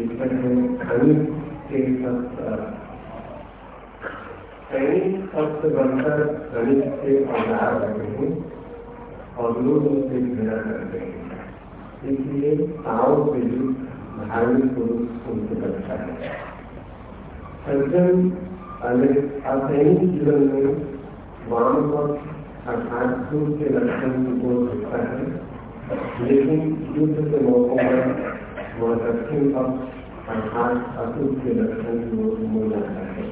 ईश्वर है खनिज के शब्द बनकर खनिज से औज़ार रहे हैं और लोग उनसे घृणा करते हैं इसलिए ताओ के युद्ध धार्मिक पुरुष उनसे लगता है सज्जन असैनिक जीवन में वाम अर्थात सूर्य के लक्षण को होता है लेकिन युद्ध के मौकों पर वह दक्षिण पक्ष अर्थात असुर के जाता है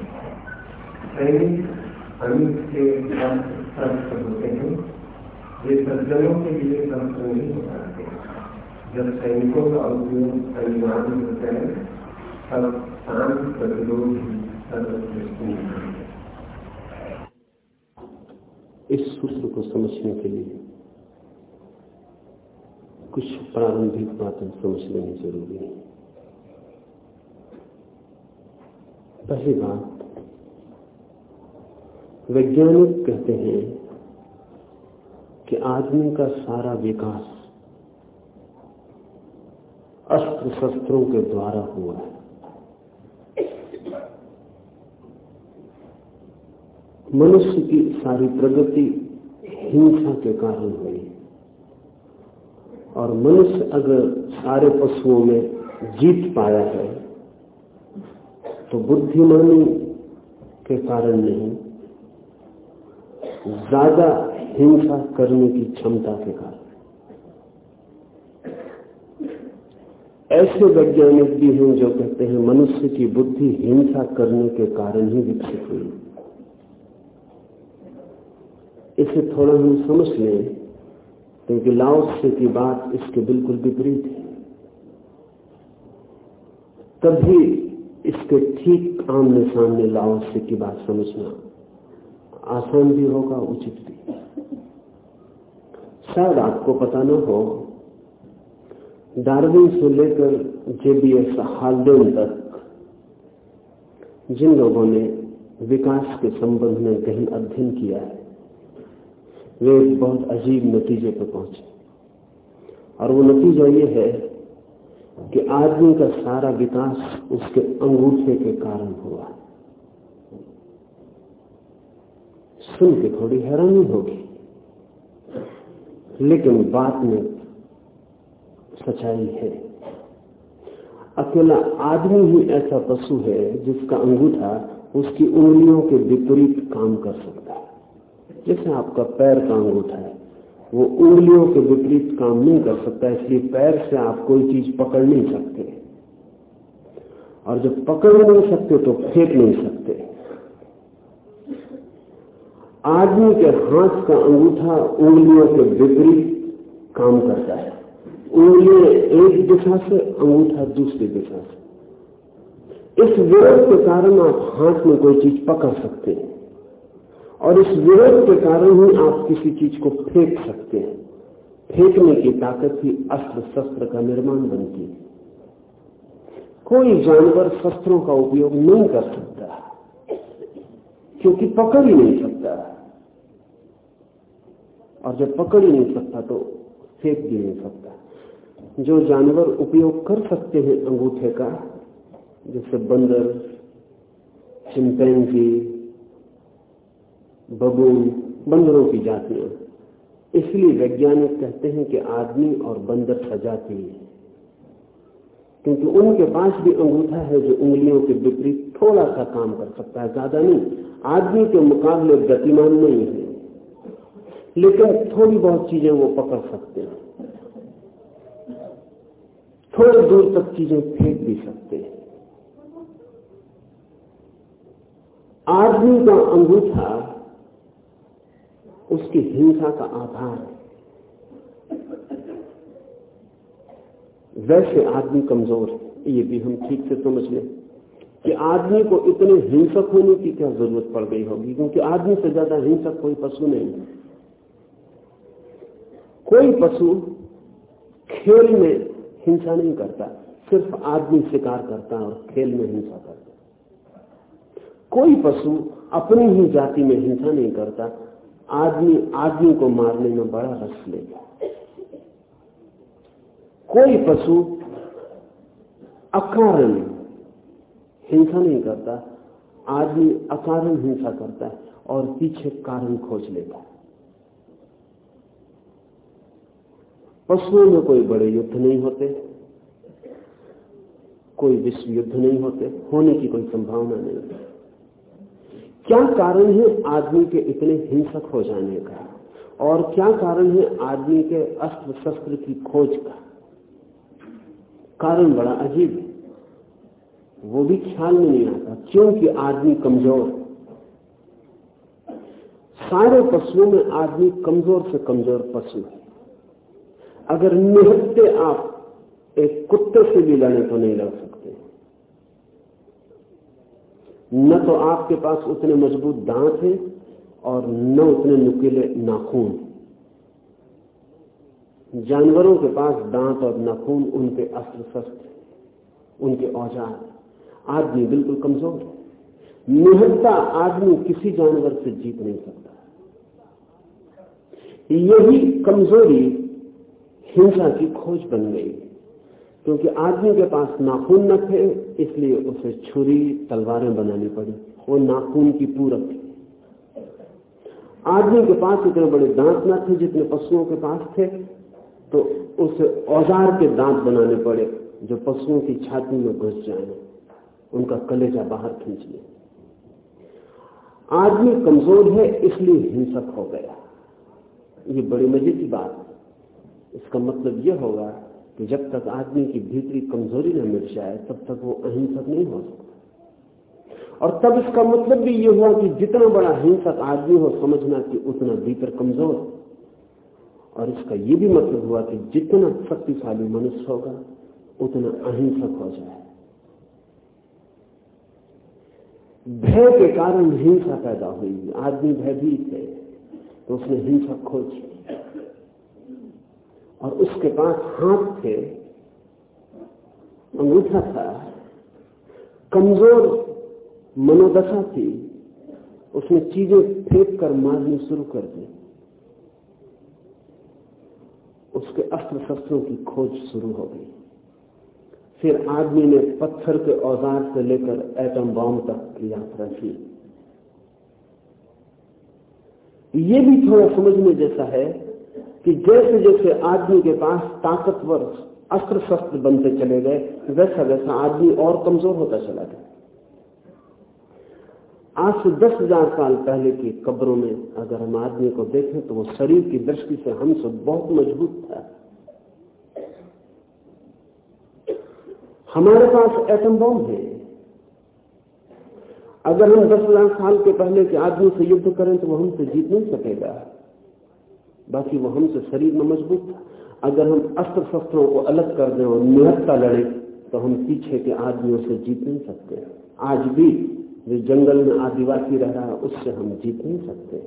सैनिक अमित के शस्त्र होते हैं ये सज्जनों के लिए शस्त्र नहीं हो सकते जब सैनिकों का उपयोग अनिवार्य होता है तब शांत प्रतिरोध ही इस सूत्र को समझने के लिए कुछ प्रारंभिक बातें समझ लेनी ज़रूरी है। पहली बात, वैज्ञानिक कहते हैं कि आदमी का सारा विकास अस्त्र शस्त्रों के द्वारा हुआ है। मनुष्य की सारी प्रगति हिंसा के कारण हुई और मनुष्य अगर सारे पशुओं में जीत पाया है तो बुद्धिमानी के कारण नहीं, ज़्यादा हिंसा करने की क्षमता के कारण। ऐसे वैज्ञानिक भी हैं जो कहते हैं, मनुष्य की बुद्धि हिंसा करने के कारण ही विकसित हुई। इसे थोड़ा हम समझ लें, क्योंकि लाओस्य की बात इसके बिल्कुल विपरीत है। तभी इसके ठीक आमने सामने लाओ से की बात समझना। आसान भी होगा, उचित भी। शायद आपको पता न हो, डार्विन से लेकर जेबीएस हालदेन तक, जिन लोगों ने विकास के संबंध में गहन अध्ययन किया है, वे बहुत अजीब नतीजे पर पहुँचे। और वो नतीजा ये है कि आदमी का सारा विकास उसके अंगूठे के कारण हुआ। सुन के थोड़ी हैरानी होगी। लेकिन बात में सच्चाई है। अकेला आदमी ही ऐसा पशु है जिसका अंगूठा उसकी उंगलियों के विपरीत काम कर सकता है। जैसे आपका पैर का अंगूठा है। वो उंगलियों के विपरीत काम नहीं कर सकता, इसलिए पैर से आप कोई चीज़ पकड़ नहीं सकते। और जब पकड़ नहीं सकते तो फेंक नहीं सकते। आदमी के हाथ का अंगूठा उंगलियों के विपरीत काम करता है। उंगलियाँ एक दिशा से, अंगूठा दूसरी दिशा से। इस विरोध के कारण आप हाथ में कोई चीज़ पकड़ सकते हैं। और इस विरोध के कारण ही आप किसी चीज़ को फेंक सकते हैं। फेंकने की ताकत ही अस्त्र शस्त्र का निर्माण बनती है। कोई जानवर शस्त्रों का उपयोग नहीं कर सकता, क्योंकि पकड़ ही नहीं सकता। और जब पकड़ ही नहीं सकता तो फेंक भी नहीं सकता। जो जानवर उपयोग कर सकते हैं अंगूठे का, जैसे बंदर, चिंपैंजी बबून बंदरों की जातियाँ इसलिए वैज्ञानिक कहते हैं कि आदमी और बंदर सजाती है। क्योंकि उनके पास भी अंगूठा है जो उंगलियों के विपरीत थोड़ा सा काम कर सकता है, ज़्यादा नहीं। आदमी के मुकाबले गतिमान नहीं है। लेकिन थोड़ी बहुत चीज़ें वो पकड़ सकते हैं। थोड़ी दूर तक चीज़ें फेंक भी सकते हैं। आदमी का अंगूठा उसकी हिंसा का आधार है। वैसे आदमी कमज़ोर है। ये भी हम ठीक से समझ लें कि आदमी को इतने हिंसक होने की क्या ज़रूरत पड़ गई होगी, क्योंकि आदमी से ज़्यादा हिंसक कोई पशु नहीं है। कोई पशु खेल में हिंसा नहीं करता, सिर्फ़ आदमी शिकार करता और खेल में हिंसा करता कोई पशु अपनी ही जाति में हिंसा नहीं करता आदमी आदमी को मारने में बड़ा रस लेगा। कोई पशु अकारण हिंसा नहीं करता, आदमी अकारण हिंसा करता है और पीछे कारण खोज लेता है। पशुओं में कोई बड़े युद्ध नहीं होते, कोई विश्व युद्ध नहीं होते, होने की कोई संभावना नहीं क्या कारण है आदमी के इतने हिंसक हो जाने का? और क्या कारण है आदमी के अस्त्र शस्त्र की खोज का? कारण बड़ा अजीब है। वो भी ख्याल में नहीं आता, क्योंकि आदमी कमज़ोर सारे पशुओं में आदमी कमज़ोर से कमज़ोर पशु है। अगर निहत्ते आप एक कुत्ते से भी लड़े तो नहीं लड़ सकते। न तो आपके पास उतने मज़बूत दांत हैं और न उतने नुकीले नाखून। जानवरों के पास दांत और नाखून उनके अस्त्र शस्त्र उनके औज़ार। आदमी बिल्कुल कमज़ोर है। निहत्ता आदमी किसी जानवर से जीत नहीं सकता। यही कमज़ोरी हिंसा की खोज बन गई क्योंकि आदमी के पास नाखून न थे, इसलिए उसे छुरी, तलवारें बनानी पड़ी। वो नाखून की पूरक थी। आदमी के पास इतने बड़े दांत न थे जितने पशुओं के पास थे तो उसे औज़ार के दांत बनाने पड़े जो पशुओं की छाती में घुस जाए। उनका कलेजा बाहर खींच ले। आदमी कमज़ोर है, इसलिए हिंसक हो गया। ये बड़ी मज़े की बात इसका मतलब यह होगा कि जब तक आदमी की भीतरी कमज़ोरी न मिट जाए, तब तक वो अहिंसक नहीं हो सकता। और तब इसका मतलब भी ये हुआ कि जितना बड़ा हिंसक आदमी हो, समझना कि उतना भीतर कमज़ोर। और इसका यह भी मतलब हुआ कि जितना शक्तिशाली मनुष्य होगा, उतना अहिंसक हो जाए। भय के कारण हिंसा पैदा हुई। आदमी भयभीत है तो उसने हिंसा खोजी और उसके पास हाथ थे, अंगूठा था, कमज़ोर मनोदशा थी, उसने चीज़ें फेंक कर मारनी शुरू कर दी। उसके अस्त्र शस्त्रों की खोज शुरू हो गई। फिर आदमी ने पत्थर के औज़ार से लेकर एटम बॉम्ब तक की यात्रा की। ये भी थोड़ा समझने जैसा है कि जैसे जैसे आदमी के पास ताकतवर अस्त्र शस्त्र बनते चले गए, वैसा वैसा आदमी और कमज़ोर होता चला गया। आज से दस हज़ार साल पहले की कब्रों में अगर हम आदमी को देखें तो वो शरीर की दृष्टि से हमसे बहुत मज़बूत था। हमारे पास एटम बॉम्ब है। अगर हम दस हज़ार साल के पहले के आदमी से युद्ध करें तो वो हमसे जीत नहीं सकेगा। बाकी वो हमसे शरीर में मज़बूत था। अगर हम अस्त्र शस्त्रों को अलग कर दें और निहत्ता लड़े तो हम पीछे के आदमियों से जीत नहीं सकते। आज भी जो जंगल में आदिवासी रह रहा है, उससे हम जीत नहीं सकते।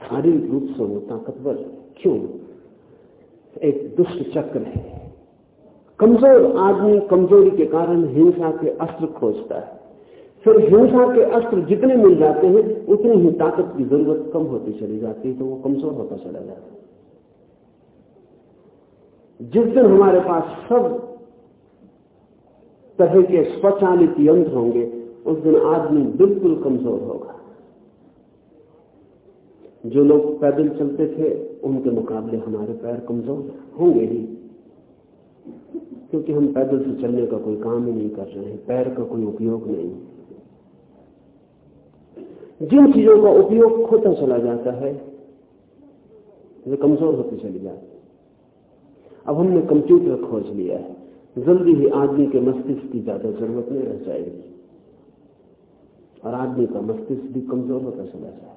शारीरिक रूप से वो ताकतवर क्यों? एक दुष्ट चक्र है। कमज़ोर आदमी कमज़ोरी के कारण हिंसा के अस्त्र खोजता है। फिर हिंसा के अस्त्र जितने मिल जाते हैं, उतनी ही ताकत की ज़रूरत कम होती चली जाती है तो वो कमज़ोर होता चला जाता है। जिस दिन हमारे पास सब तरह के स्वचालित यंत्र होंगे, उस दिन आदमी बिल्कुल कमज़ोर होगा। जो लोग पैदल चलते थे, उनके मुकाबले हमारे पैर कमज़ोर होंगे ही। क्योंकि हम पैदल से चलने का कोई काम ही नहीं कर रहे हैं, पैर का कोई उपयोग नहीं। जिन चीज़ों का उपयोग खोता चला जाता है वे कमज़ोर होती चली जाती अब हमने कंप्यूटर खोज लिया है। जल्दी ही आदमी के मस्तिष्क की ज़्यादा ज़रूरत नहीं रह जाएगी। और आदमी का मस्तिष्क भी कमज़ोर होता चला जाए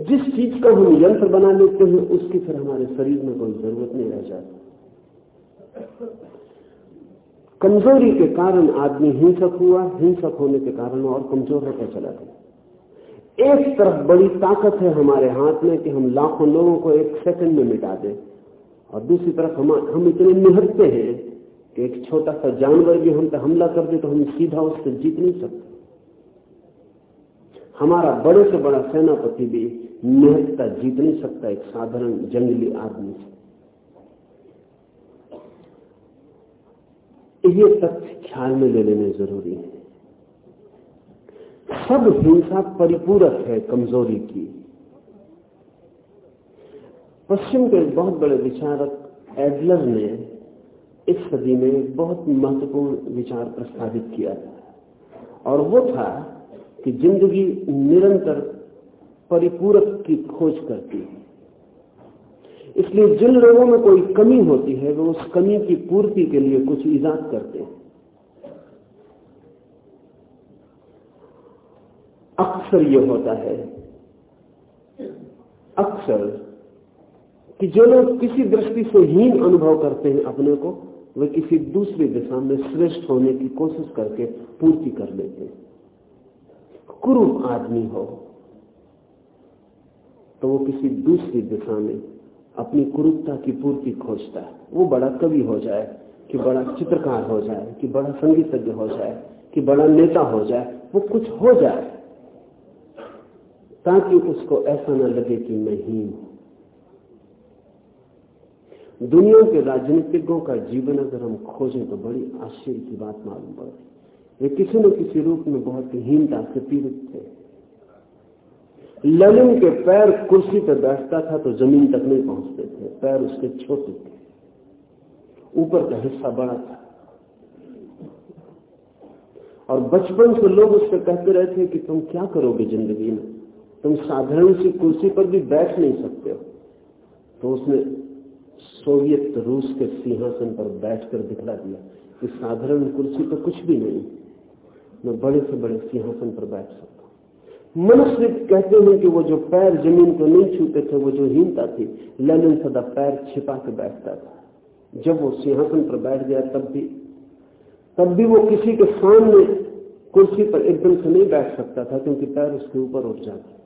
जिस चीज़ का हम यंत्र बना लेते हैं, उसकी फिर हमारे शरीर में कोई ज़रूरत नहीं रह जाती। कमज़ोरी के कारण आदमी हिंसक हुआ, हिंसक होने के कारण और कमज़ोर होता चला गया। एक तरफ़ बड़ी ताकत है हमारे हाथ में कि हम लाखों लोगों को एक सेकंड में मिटा दें। और दूसरी तरफ़ हम हम इतने निहरते हैं कि एक छोटा सा जानवर भी हम पे हमला कर दे तो हम सीधा उससे जीत नहीं सकते। हमारा बड़े से बड़ा सेनापति भी निहत्ता जीत नहीं सकता, एक साधारण जंगली आदमी से। ये तथ्य ख्याल में ले लेने ज़रूरी है। सब हिंसा परिपूरक है कमज़ोरी की। पश्चिम के बहुत बड़े विचारक एडलर ने इस सदी में बहुत महत्वपूर्ण विचार प्रस्तावित किया था। और वो था कि ज़िंदगी निरंतर परिपूरक की खोज करती है। इसलिए जिन लोगों में कोई कमी होती है, वो उस कमी की पूर्ति के लिए कुछ ईजाद करते हैं। अक्सर ये होता है। अक्सर कि जो लोग किसी दृष्टि से हीन अनुभव करते हैं अपने को, वे किसी दूसरी दिशा में श्रेष्ठ होने की कोशिश करके पूर्ति कर लेते हैं। कुरूप आदमी हो तो वो किसी दूसरी दिशा में अपनी कुरूपता की पूर्ति खोजता है। वो बड़ा कवि हो जाए, कि बड़ा चित्रकार हो जाए, कि बड़ा संगीतज्ञ हो जाए, कि बड़ा नेता हो जाए, वो कुछ हो जाए। ताकि उसको ऐसा न लगे कि मैं हीन दुनिया के राजनीतिज्ञों का जीवन अगर हम खोजें तो बड़ी आश्चर्य की बात मालूम पड़ती वे किसी न किसी रूप में बहुत हीनता से पीड़ित थे। ललिन के पैर कुर्सी पर बैठता था तो ज़मीन तक नहीं पहुँचते थे। पैर उसके छोटे थे। ऊपर का हिस्सा बड़ा था। और बचपन से लोग उससे कहते रहे थे कि तुम क्या करोगे ज़िंदगी में? तुम साधारण सी कुर्सी पर भी बैठ नहीं सकते हो। तो उसने सोवियत रूस के सिंहासन पर बैठकर दिखला दिया कि साधारण कुर्सी पर कुछ भी नहीं, मैं बड़े से बड़े सिंहासन पर बैठ सकता मनुष्य कहते हैं कि वो जो पैर ज़मीन को नहीं छूते थे, वो जो हीनता थी, लेनिन सदा पैर छिपा के बैठता था। जब वो सिंहासन पर बैठ गया, तब भी तब भी वो किसी के सामने कुर्सी पर एकदम से नहीं बैठ सकता था, क्योंकि पैर उसके ऊपर उठ जाते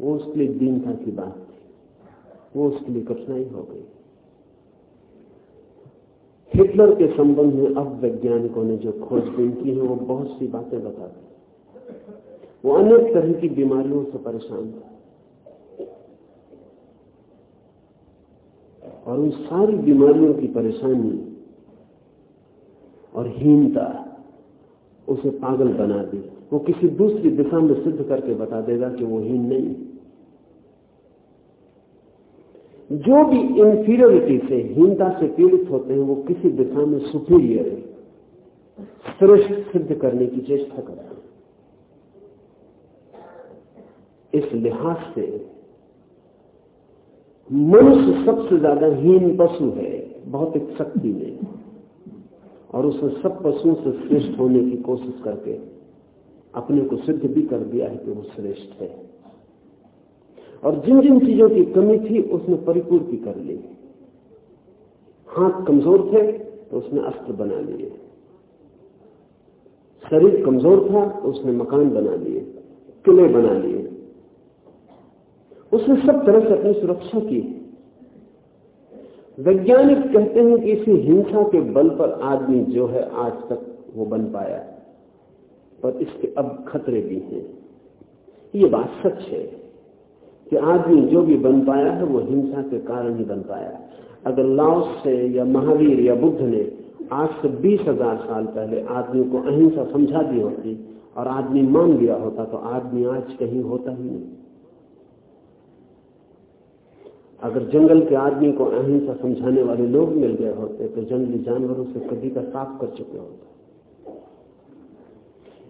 वो उसके लिए दीनता की बात थी। वो उसके लिए कठिनाई हो गई। हिटलर के संबंध में अब वैज्ञानिकों ने जो खोजबीन की है, वो बहुत सी बातें बताते वो अनेक तरह की बीमारियों से परेशान था। और उन सारी बीमारियों की परेशानी और हीनता उसे पागल बना दी। वो किसी दूसरी दिशा में सिद्ध करके बता देगा कि वो हीन नहीं जो भी इंफीरियोरिटी से हीनता से पीड़ित होते हैं, वो किसी दिशा में सुपीरियर श्रेष्ठ सिद्ध करने की चेष्टा करते हैं। इस लिहाज से, मनुष्य सबसे ज़्यादा हीन पशु है, भौतिक शक्ति में। और उसने सब पशुओं से श्रेष्ठ होने की कोशिश करके अपने को सिद्ध भी कर दिया है कि वो श्रेष्ठ है। और जिन जिन चीज़ों की कमी थी, उसने परिपूर्ति कर ली। हाथ कमज़ोर थे तो उसने अस्त्र बना लिए। शरीर कमज़ोर था तो उसने मकान बना लिए, किले बना लिए। उसने सब तरह से अपनी सुरक्षा की। वैज्ञानिक कहते हैं कि इसी हिंसा के बल पर आदमी जो है, आज तक वो बन पाया। पर इसके अब खतरे भी हैं। ये बात सच है। कि आदमी जो भी बन पाया है, वो हिंसा के कारण ही बन पाया है। अगर लाओस से या महावीर या बुद्ध ने आज से बीस हज़ार साल पहले आदमी को अहिंसा समझा दी होती और आदमी मान लिया होता तो आदमी आज कहीं होता ही नहीं। अगर जंगल के आदमी को अहिंसा समझाने वाले लोग मिल गए होते तो जंगली जानवरों से कभी का साफ़ कर चुके होते।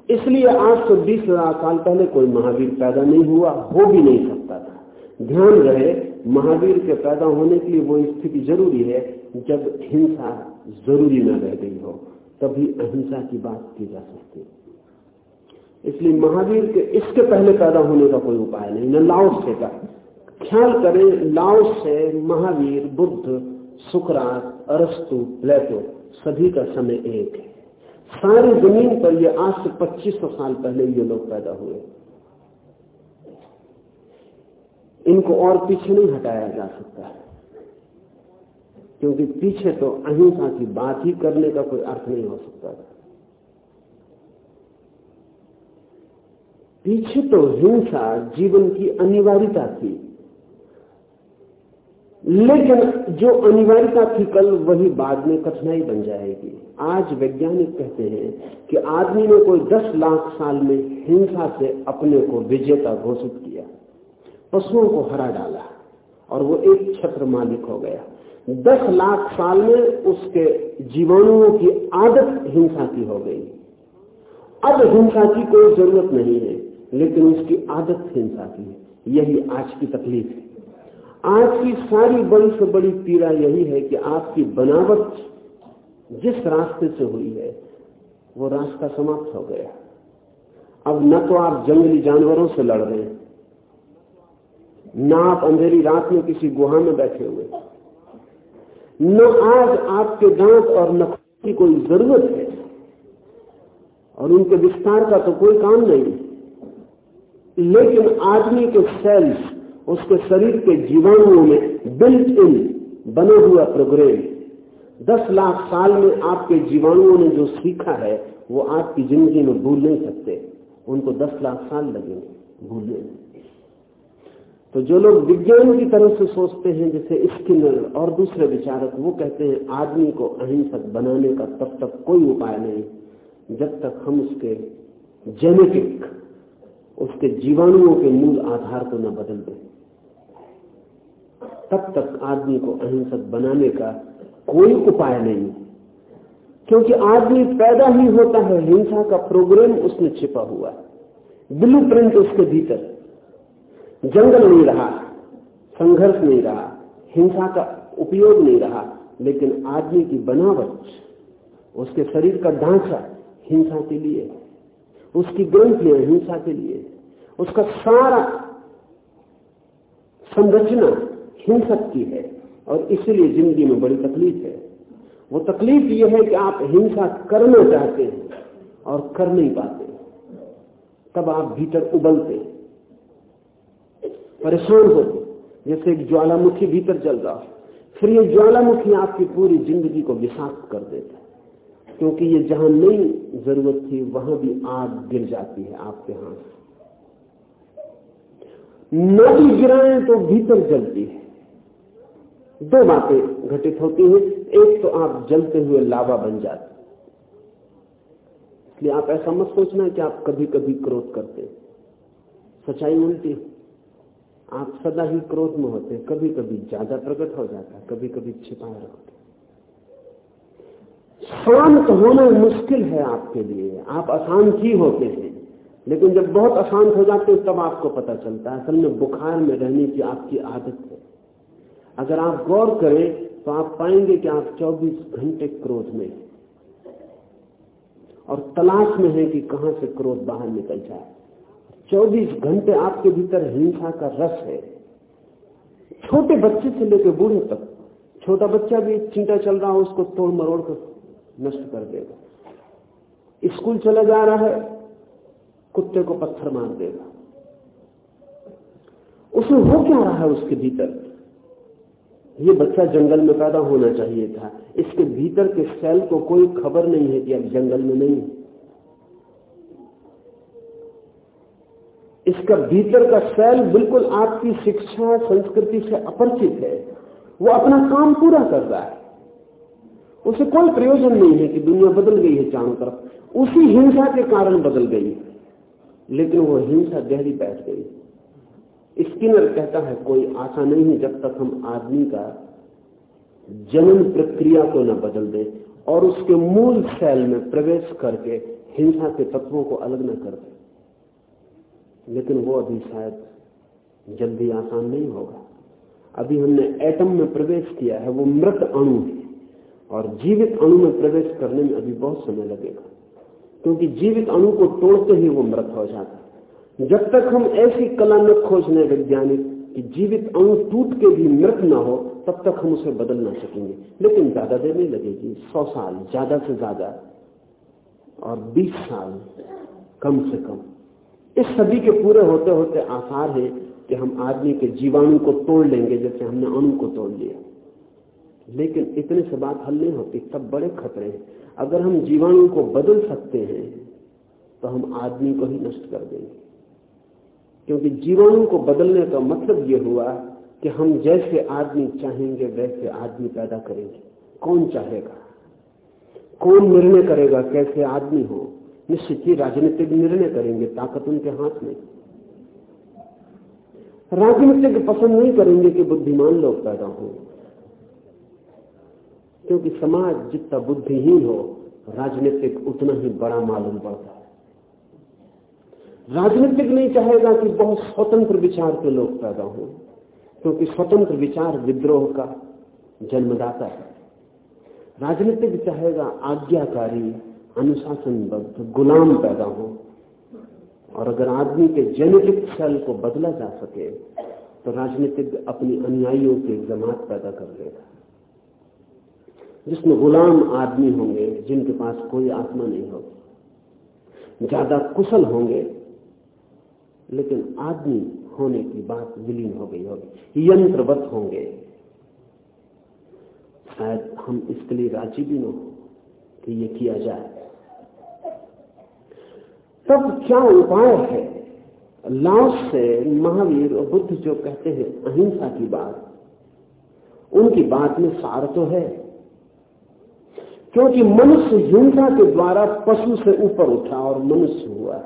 इसलिए आज से बीस हज़ार साल पहले कोई महावीर पैदा नहीं हुआ, हो भी नहीं सकता था। ध्यान रहे, महावीर के पैदा होने के लिए वो स्थिति ज़रूरी है, जब हिंसा ज़रूरी न रह गई हो, तभी अहिंसा की बात की जा सकती है। इसलिए महावीर के, इसके पहले पैदा होने का कोई उपाय नहीं, न लाओस से का। ख्याल करें लाओ से महावीर, बुद्ध, सुकरात, अरस्तु, प्लेटो, सभी का समय एक है। सारी ज़मीन पर ये आज से 2500 साल पहले ये लोग पैदा हुए। इनको और पीछे नहीं हटाया जा सकता। क्योंकि पीछे तो अहिंसा की बात ही करने का कोई अर्थ नहीं हो सकता पीछे तो हिंसा जीवन की अनिवार्यता थी। लेकिन जो अनिवार्यता थी कल, वही बाद में कठिनाई बन जाएगी। आज वैज्ञानिक कहते हैं कि आदमी ने कोई दस लाख साल में हिंसा से अपने को विजेता घोषित किया। पशुओं को हरा डाला और वो एक छत्र मालिक हो गया। दस लाख साल में उसके जीवाणुओं की आदत हिंसा की हो गई। अब हिंसा की कोई ज़रूरत नहीं है, लेकिन उसकी आदत हिंसा की है। यही आज की तकलीफ़ है। आज की सारी बड़ी से बड़ी पीड़ा यही है कि आपकी बनावट जिस रास्ते से हुई है, वो रास्ता समाप्त हो गया। अब न तो आप जंगली जानवरों से लड़ रहे हैं न आप अंधेरी रात में किसी गुहा में बैठे हुए। न आज आपके दांत और नख की कोई ज़रूरत है। और उनके विस्तार का तो कोई काम नहीं। लेकिन आदमी के सेल्स उसके शरीर के जीवाणुओं में बिल्ट इन बने हुआ प्रोग्राम दस लाख साल में आपके जीवाणुओं ने जो सीखा है, वो आपकी ज़िंदगी में भूल नहीं सकते। उनको दस लाख साल लगेंगे भूलने तो जो लोग विज्ञान की तरह से सोचते हैं, जैसे स्किनर और दूसरे विचारक, वो कहते हैं, आदमी को अहिंसक बनाने का तब तक कोई उपाय नहीं। जब तक हम उसके जेनेटिक उसके जीवाणुओं के मूल आधार को न बदल दें, तब तक आदमी को अहिंसक बनाने का कोई उपाय नहीं। क्योंकि आदमी पैदा ही होता है, हिंसा का प्रोग्राम उसमें छिपा हुआ है। ब्लू उसके भीतर। जंगल नहीं रहा, संघर्ष नहीं रहा, हिंसा का उपयोग नहीं रहा, लेकिन आदमी की बनावट, उसके शरीर का ढांचा हिंसा के लिए, उसकी ग्रंथियाँ हिंसा के लिए, उसका सारा संरचना हिंसक की है और इसलिए ज़िंदगी में बड़ी तकलीफ़ है। वो तकलीफ़ ये है कि आप हिंसा करना चाहते हैं और कर नहीं पाते, तब आप भीतर उबलते परेशान होते जैसे एक ज्वालामुखी भीतर चल रहा हो। फिर ये ज्वालामुखी आपकी पूरी ज़िंदगी को विषाक्त कर देता है। क्योंकि ये जहाँ नहीं ज़रूरत थी, वहाँ भी आग गिर जाती है आपके हाथ न भी गिराएँ तो भीतर जलती है। दो बातें घटित होती हैं। एक तो आप जलते हुए लावा बन जाते इसलिए आप ऐसा मत सोचना कि आप कभी कभी क्रोध करते सच्चाई उल्टी आप सदा ही क्रोध में होते हैं कभी कभी ज़्यादा प्रकट हो जाता है कभी कभी छिपाए रखते शांत होना मुश्किल है आपके लिए, आप अशांत ही होते हैं, लेकिन जब बहुत अशांत हो जाते हैं, तब आपको पता चलता है, असल में बुखार में रहने की आपकी आदत है। अगर आप गौर करें तो आप पाएँगे कि आप 24 घंटे क्रोध में और तलाश में है कि कहाँ से क्रोध बाहर निकल जाए। 24 घंटे आपके भीतर हिंसा का रस है। छोटे बच्चे से लेकर बूढ़े तक। छोटा बच्चा भी चिंता चल रहा हो, उसको तोड़ मरोड़ कर नष्ट कर देगा। स्कूल चला जा रहा है, कुत्ते को पत्थर मार देगा। उसमें हो क्या रहा है उसके भीतर? ये बच्चा जंगल में पैदा होना चाहिए था। इसके भीतर के सेल को कोई खबर नहीं है कि अब जंगल में नहीं इसका भीतर का सेल बिल्कुल आपकी शिक्षा संस्कृति से अपरिचित है। वो अपना काम पूरा कर रहा है। उसे कोई प्रयोजन नहीं है कि दुनिया बदल गई है चारों तरफ़। उसी हिंसा के कारण बदल गई लेकिन वो हिंसा गहरी बैठ गई। स्किनर कहता है, कोई आशा नहीं है जब तक हम आदमी का जनन प्रक्रिया को न बदल दे और उसके मूल सेल में प्रवेश करके हिंसा के तत्वों को अलग न कर दें। लेकिन वो अभी शायद जल्दी आसान नहीं होगा। अभी हमने एटम में प्रवेश किया है, वो मृत अणु है, और जीवित अणु में प्रवेश करने में अभी बहुत समय लगेगा, क्योंकि जीवित अणु को तोड़ते ही वो मृत हो जाता है। जब तक हम ऐसी कला न खोज लें वैज्ञानिक कि जीवित अणु टूट के भी मृत न हो, तब तक हम उसे बदल ना सकेंगे। लेकिन ज़्यादा देर नहीं लगेगी, सौ साल, ज़्यादा से ज़्यादा, और बीस साल कम से कम। इस सदी के पूरे होते होते आसार है कि हम आदमी के जीवाणु को तोड़ लेंगे जैसे हमने अणु को तोड़ लिया। लेकिन इतने से बात हल नहीं होती, तब बड़े खतरे हैं। अगर हम जीवाणु को बदल सकते हैं तो हम आदमी को ही नष्ट कर देंगे। क्योंकि जीवाणु को बदलने का मतलब यह हुआ कि हम जैसे आदमी चाहेंगे, वैसे आदमी पैदा करेंगे। कौन चाहेगा? कौन निर्णय करेगा कैसे आदमी हो? निश्चित ही राजनीतिक निर्णय करेंगे, ताकत उनके हाथ में। राजनीतिक पसंद नहीं करेंगे कि बुद्धिमान लोग पैदा हो। क्योंकि समाज जितना बुद्धिहीन हो, राजनीतिक उतना ही बड़ा मालूम पड़ता है। राजनीतिक नहीं चाहेगा कि बहुत स्वतंत्र विचार के लोग पैदा हो, क्योंकि स्वतंत्र विचार विद्रोह का जन्मदाता है। राजनीतिक चाहेगा आज्ञाकारी अनुशासनबद्ध गुलाम पैदा हो। और अगर आदमी के जेनेटिक सेल को बदला जा सके तो राजनीतिक अपनी अनुयायियों की जमात पैदा कर लेगा। जिसमें गुलाम आदमी होंगे, जिनके पास कोई आत्मा नहीं होगी। ज़्यादा कुशल होंगे, लेकिन आदमी होने की बात विलीन हो गई होगी। यंत्रवत होंगे। शायद हम इसके लिए राज़ी भी न हो। कि ये किया जाए। तब क्या उपाय है? लाओस से महावीर और बुद्ध जो कहते हैं अहिंसा की बात, उनकी बात में सार तो है। क्योंकि मनुष्य हिंसा के द्वारा पशु से ऊपर उठा और मनुष्य हुआ।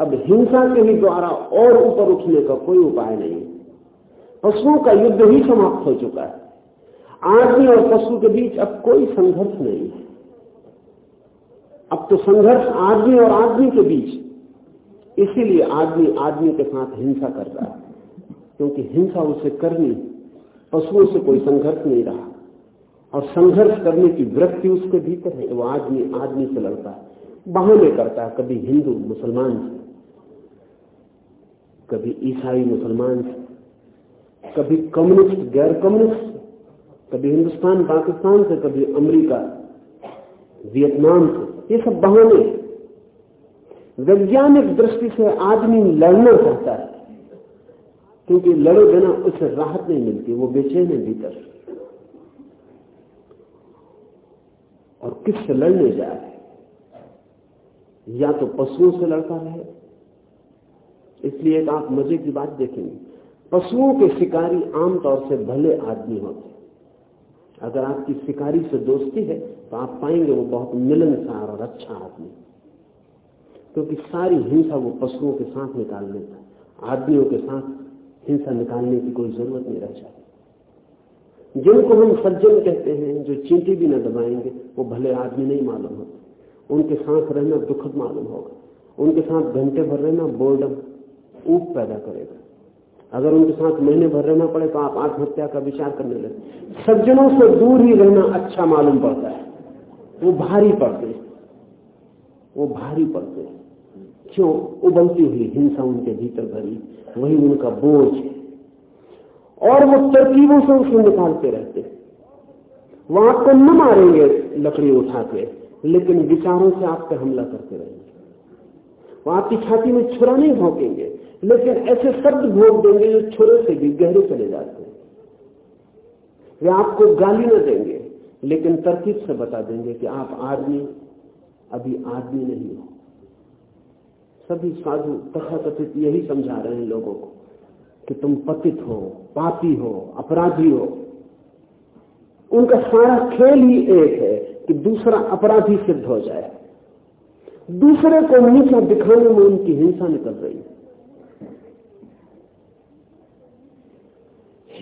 अब हिंसा के ही द्वारा और ऊपर उठने का कोई उपाय नहीं। पशुओं का युद्ध ही समाप्त हो चुका है। आदमी और पशु के बीच अब कोई संघर्ष नहीं है। अब तो संघर्ष आदमी और आदमी के बीच। इसीलिए आदमी आदमी के साथ हिंसा कर रहा है। क्योंकि हिंसा उसे करनी, पशुओं से कोई संघर्ष नहीं रहा। और संघर्ष करने की वृत्ति उसके भीतर है। वो आदमी आदमी से लड़ता है। बहाने करता है। कभी हिंदू मुसलमान से, कभी ईसाई मुसलमान से, कभी कम्युनिस्ट, गैर कम्युनिस्ट कभी हिंदुस्तान, पाकिस्तान से, कभी अमेरिका, वियतनाम से। ये सब बहाने। वैज्ञानिक दृष्टि से आदमी लड़ना चाहता है, क्योंकि लड़े बिना उसे राहत नहीं मिलती, वो बेचैन है भीतर। और किससे लड़ने जाए या तो पशुओं से लड़ता रहे इसलिए आप मज़े की बात देखेंगे। पशुओं के शिकारी आमतौर से भले आदमी होते अगर आपकी शिकारी से दोस्ती है तो आप पाएँगे वो बहुत मिलनसार और अच्छा आदमी क्योंकि सारी हिंसा वो पशुओं के साथ निकाल लेता है। आदमियों के साथ हिंसा निकालने की कोई ज़रूरत नहीं रह जाती। जिनको हम सज्जन कहते हैं, जो चींटी भी न दबाएँगे, वो भले आदमी नहीं मालूम होते। उनके साथ रहना दुखद मालूम होगा। उनके साथ घंटे भर रहना बोर्डम ऊप पैदा करेगा। अगर उनके साथ महीने भर रहना पड़े तो आप आत्महत्या का विचार करने लगे। सज्जनों से दूर ही रहना अच्छा मालूम पड़ता है। वो भारी पड़ते हैं। वो भारी पड़ते हैं। क्यों? उबलती हुई हिंसा उनके भीतर भरी। वही उनका बोझ है। और वो तरकीबों से उसे निकालते रहते वो आपको न मारेंगे लकड़ी उठा के लेकिन विचारों से आप पे हमला करते रहेंगे। वो आपकी छाती में छुरा नहीं भोंकेंगे। लेकिन ऐसे शब्द भोग देंगे जो छोरे से भी गहरे चले जाते हैं। वे आपको गाली न देंगे, लेकिन तरकीब से बता देंगे कि आप आदमी, अभी आदमी नहीं हो। सभी साधु तथा कथित यही समझा रहे हैं लोगों को कि तुम पतित हो, पापी हो, अपराधी हो। उनका सारा खेल ही एक है कि दूसरा अपराधी सिद्ध हो जाए। दूसरे को नीचा दिखाने में उनकी हिंसा निकल रही है।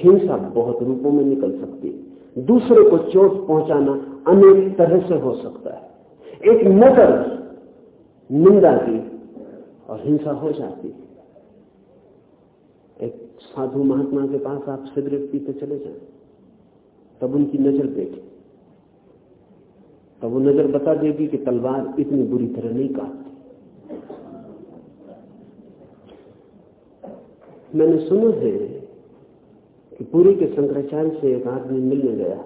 हिंसा बहुत रूपों में निकल सकती है। दूसरे को चोट पहुंचाना अनेक तरह से हो सकता है। एक नज़र निंदा की और हिंसा हो जाती है। एक साधु महात्मा के पास आप सिगरेट पीते चले जाए, तब उनकी नज़र देखें। तब वो नज़र बता देगी कि तलवार इतनी बुरी तरह नहीं काटती। मैंने सुना है कि पुरी के शंकराचार्य से एक आदमी मिलने गया।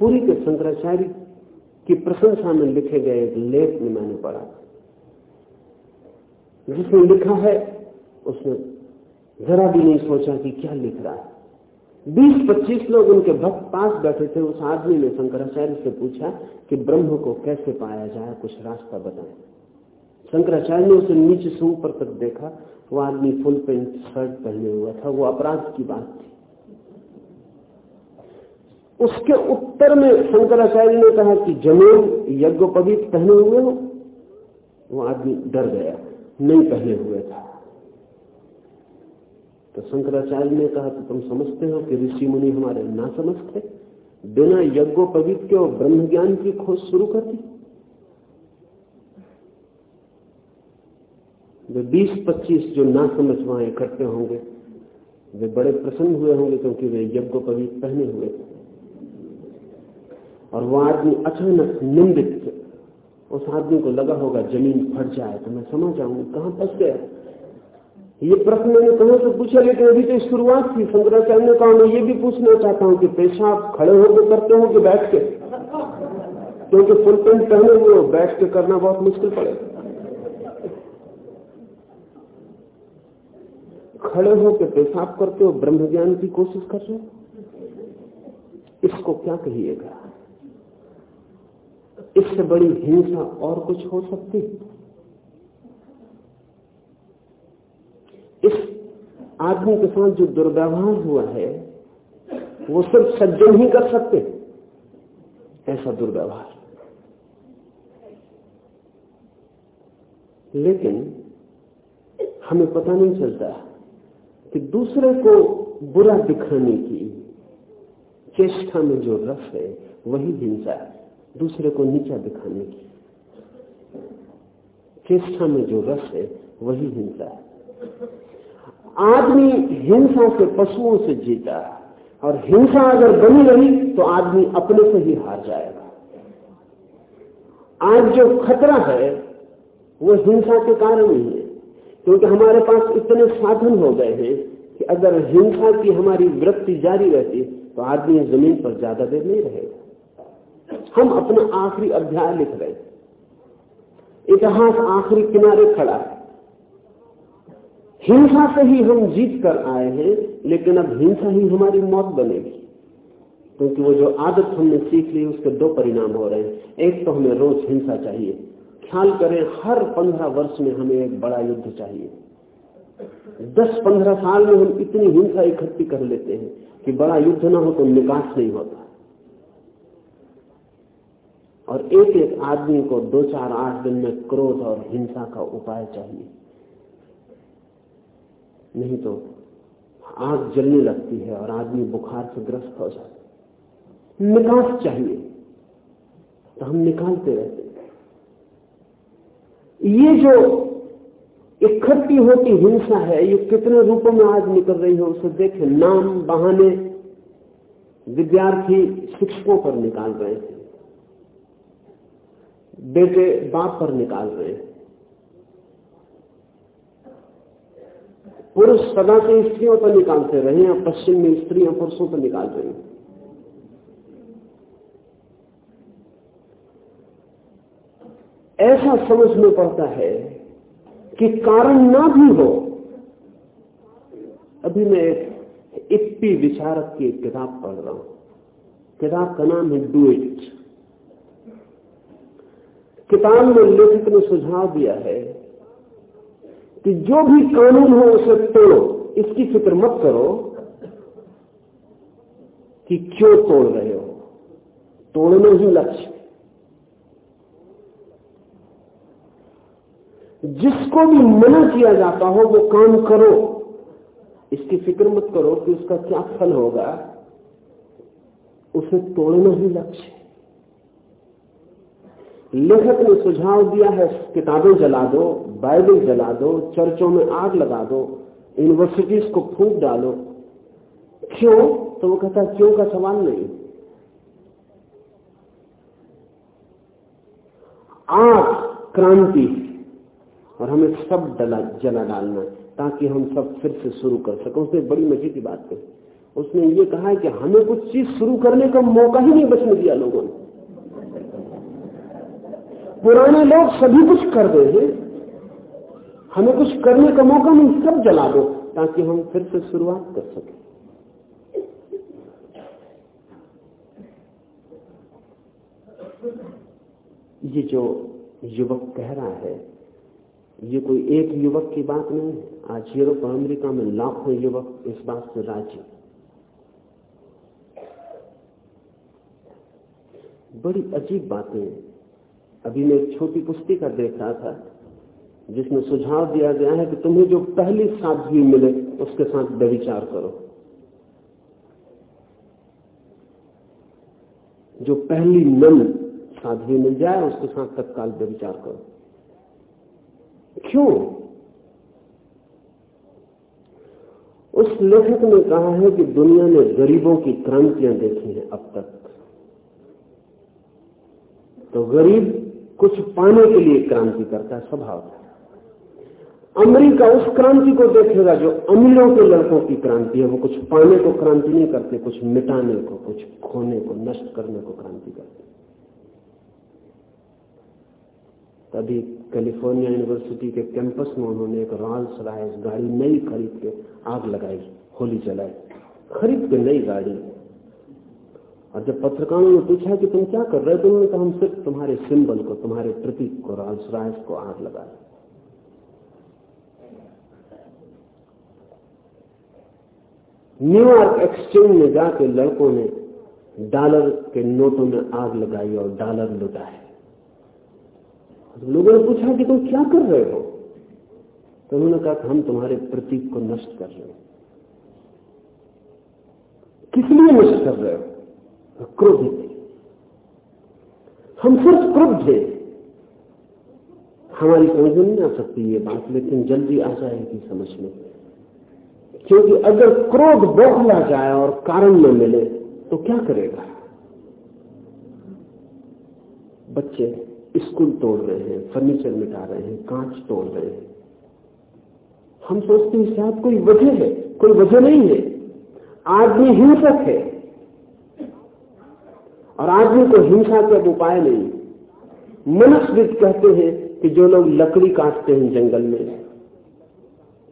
पुरी के शंकराचार्य की प्रशंसा में लिखे गए एक लेख में मैंने पढ़ा जिसमें लिखा है, उसने जरा भी नहीं सोचा कि क्या लिख रहा है। बीस पच्चीस लोग उनके भक्त पास बैठे थे, उस आदमी ने शंकराचार्य से पूछा कि ब्रह्म को कैसे पाया जाए, कुछ रास्ता बताएँ। शंकराचार्य ने उसे नीचे से ऊपर तक देखा वो आदमी फुल पेंट, शर्ट पहने हुआ था, वो अपराध की बात थी। उसके उत्तर में शंकराचार्य ने कहा कि ज़मीन यज्ञोपवीत पहने हुए हो। वो आदमी डर गया, नहीं पहने हुए था। तो शंकराचार्य ने कहा तो तुम समझते हो कि ऋषि मुनि हमारे ना समझते? बिना यज्ञोपवीत के और ब्रह्म ज्ञान की खोज शुरू कर दी? वे बीस पच्चीस जो ना समझ वहाँ इकट्ठे होंगे, वे बड़े प्रसन्न हुए होंगे क्योंकि वे यज्ञोपवीत पहने हुए और वो आदमी अचानक निंदित उस आदमी को लगा होगा, ज़मीन फट जाए तो मैं समझ जाऊँगा, कहाँ फंस गया? ये प्रश्न मैंने कहा से पूछा, लेकिन अभी तो शुरुआत थी। शंकराचार्य ने कहा, मैं ये भी पूछना चाहता हूँ कि पेशाब खड़े होकर करते हो कि बैठ के? क्योंकि फुल पेंट पहने हुए बैठ के करना बहुत मुश्किल पड़ेगा। खड़े होकर पेशाब करते हो ब्रह्म ज्ञान की कोशिश कर रहे हो? इसको क्या कहिएगा? इससे बड़ी हिंसा और कुछ हो सकती? इस आदमी के साथ जो दुर्व्यवहार हुआ है, वो सिर्फ़ सज्जन ही कर सकते ऐसा दुर्व्यवहार। लेकिन हमें पता नहीं चलता कि दूसरे को बुरा दिखाने की चेष्टा में जो रस है, वही हिंसा है। दूसरे को नीचा दिखाने की चेष्टा में जो रस है, वही हिंसा आदमी हिंसा से पशुओं से जीता और हिंसा अगर बनी रही तो आदमी अपने से ही हार जाएगा। आज जो खतरा है, वो हिंसा के कारण ही है, क्योंकि हमारे पास इतने साधन हो गए हैं कि अगर हिंसा की हमारी वृत्ति जारी रहती तो आदमी ज़मीन पर ज़्यादा देर नहीं रहेगा। हम अपना आखिरी अध्याय लिख रहे इतिहास आखिरी किनारे खड़ा है। हिंसा से ही हम जीत कर आए हैं, लेकिन अब हिंसा ही हमारी मौत बनेगी। क्योंकि वो जो आदत हमने सीख ली, उसके दो परिणाम हो रहे हैं। एक तो हमें रोज हिंसा चाहिए। ख्याल करें, हर पंद्रह वर्ष में हमें एक बड़ा युद्ध चाहिए। दस पंद्रह साल में हम इतनी हिंसा इकट्ठी कर लेते हैं कि बड़ा युद्ध ना हो तो निकास नहीं होता। और एक एक आदमी को दो चार आठ दिन में क्रोध और हिंसा का उपाय चाहिए। नहीं तो आग जलने लगती है और आदमी बुखार से ग्रस्त हो जाता है। निकास चाहिए तो हम निकालते रहते ये जो इकट्ठी होती हिंसा है, ये कितने रूपों में आज निकल रही है, उसे देखे, नाम, बहाने विद्यार्थी शिक्षकों पर निकाल रहे थे बेटे बाप पर निकाल रहे हैं। पुरुष सदा से स्त्रियों पर निकालते रहे हैं, पश्चिम में स्त्रियाँ पुरुषों पर निकाल रही हैं। ऐसा समझ में पड़ता है कि कारण ना भी हो। अभी मैं एक इप्पी विचारक की किताब पढ़ रहा हूँ। किताब का नाम है डू इट। किताब में लेखक ने सुझाव दिया है कि जो भी कानून हो उसे तोड़ो, इसकी फ़िक्र मत करो कि क्यों तोड़ रहे हो। तोड़ना ही लक्ष्य। जिसको भी मना किया जाता हो, वो काम करो। इसकी फ़िक्र मत करो कि उसका क्या फल होगा। उसे तोड़ना ही लक्ष्य लेखक ने सुझाव दिया है, किताबें जला दो, बाइबल जला दो, चर्चों में आग लगा दो, यूनिवर्सिटीज को फूक डालो। क्यों? तो वो कहता क्यों का सवाल नहीं? आग, क्रांति। और हमें सब डला जला डालना ताकि हम सब फिर से शुरू कर सकें। उसने बड़ी मज़े की बात कही। उसने ये कहा है कि हमें कुछ चीज़ शुरू करने का मौका ही नहीं बचने दिया लोगों ने। पुराने लोग सभी कुछ कर रहे हैं। हमें कुछ करने का मौका नहीं, सब जला दो, ताकि हम फिर से शुरुआत कर सकें। ये जो युवक कह रहा है ये कोई एक युवक की बात नहीं है। आज यूरोप और अमेरिका में लाखों युवक इस बात से राज़ी। बड़ी अजीब बातें अभी मैं एक छोटी पुस्तिका देख रहा था, जिसमें सुझाव दिया गया है कि तुम्हें जो पहली सादगी मिले, उसके साथ व्यविचार करो। जो पहली नन साधवी मिल जाए, उसके साथ तत्काल व्यविचार करो। क्यों? उस लेखक ने कहा है कि दुनिया ने गरीबों की क्रांतियाँ देखी हैं अब तक। तो गरीब कुछ पाने के लिए क्रांति करता है, स्वभाव अमेरिका उस क्रांति को देखेगा जो अमीरों के लड़कों की क्रांति है। वो कुछ पाने को क्रांति नहीं करते, कुछ मिटाने को, कुछ खोने को, नष्ट करने को क्रांति करते तभी कैलिफ़ोर्निया यूनिवर्सिटी के कैंपस में उन्होंने एक रॉल्स रॉयस गाड़ी नई खरीद के आग लगाई, होली जलाई। खरीद के नई गाड़ी। और जब पत्रकारों ने पूछा कि तुम क्या कर रहे हो तो उन्होंने कहा, हम सिर्फ़ तुम्हारे सिंबल को, तुम्हारे प्रतीक को रॉल्स रॉयस को आग लगाए। न्यूयॉर्क एक्सचेंज में जाके लड़कों ने डॉलर के नोटों में आग लगाई और डॉलर लुटाए। तो लोगों ने पूछा कि तुम क्या कर रहे हो? तो उन्होंने कहा कि हम तुम्हारे प्रतीक को नष्ट कर रहे हो। किस लिए नष्ट कर रहे हो? क्रोधित हम सिर्फ़ क्रुद्ध थे हमारी समझ में नहीं आ सकती ये बात, लेकिन जल्दी आ जाएगी समझ में। क्योंकि अगर क्रोध बौखला जाए और कारण न मिले तो क्या करेगा? बच्चे स्कूल तोड़ रहे हैं, फर्नीचर मिटा रहे हैं, कांच तोड़ रहे हैं। हम सोचते हैं, शायद कोई वजह है, कोई वजह नहीं है। आदमी हिंसक है। और आदमी को हिंसा के उपाय नहीं। मनुष्यविद कहते हैं कि जो लोग लकड़ी काटते हैं जंगल में,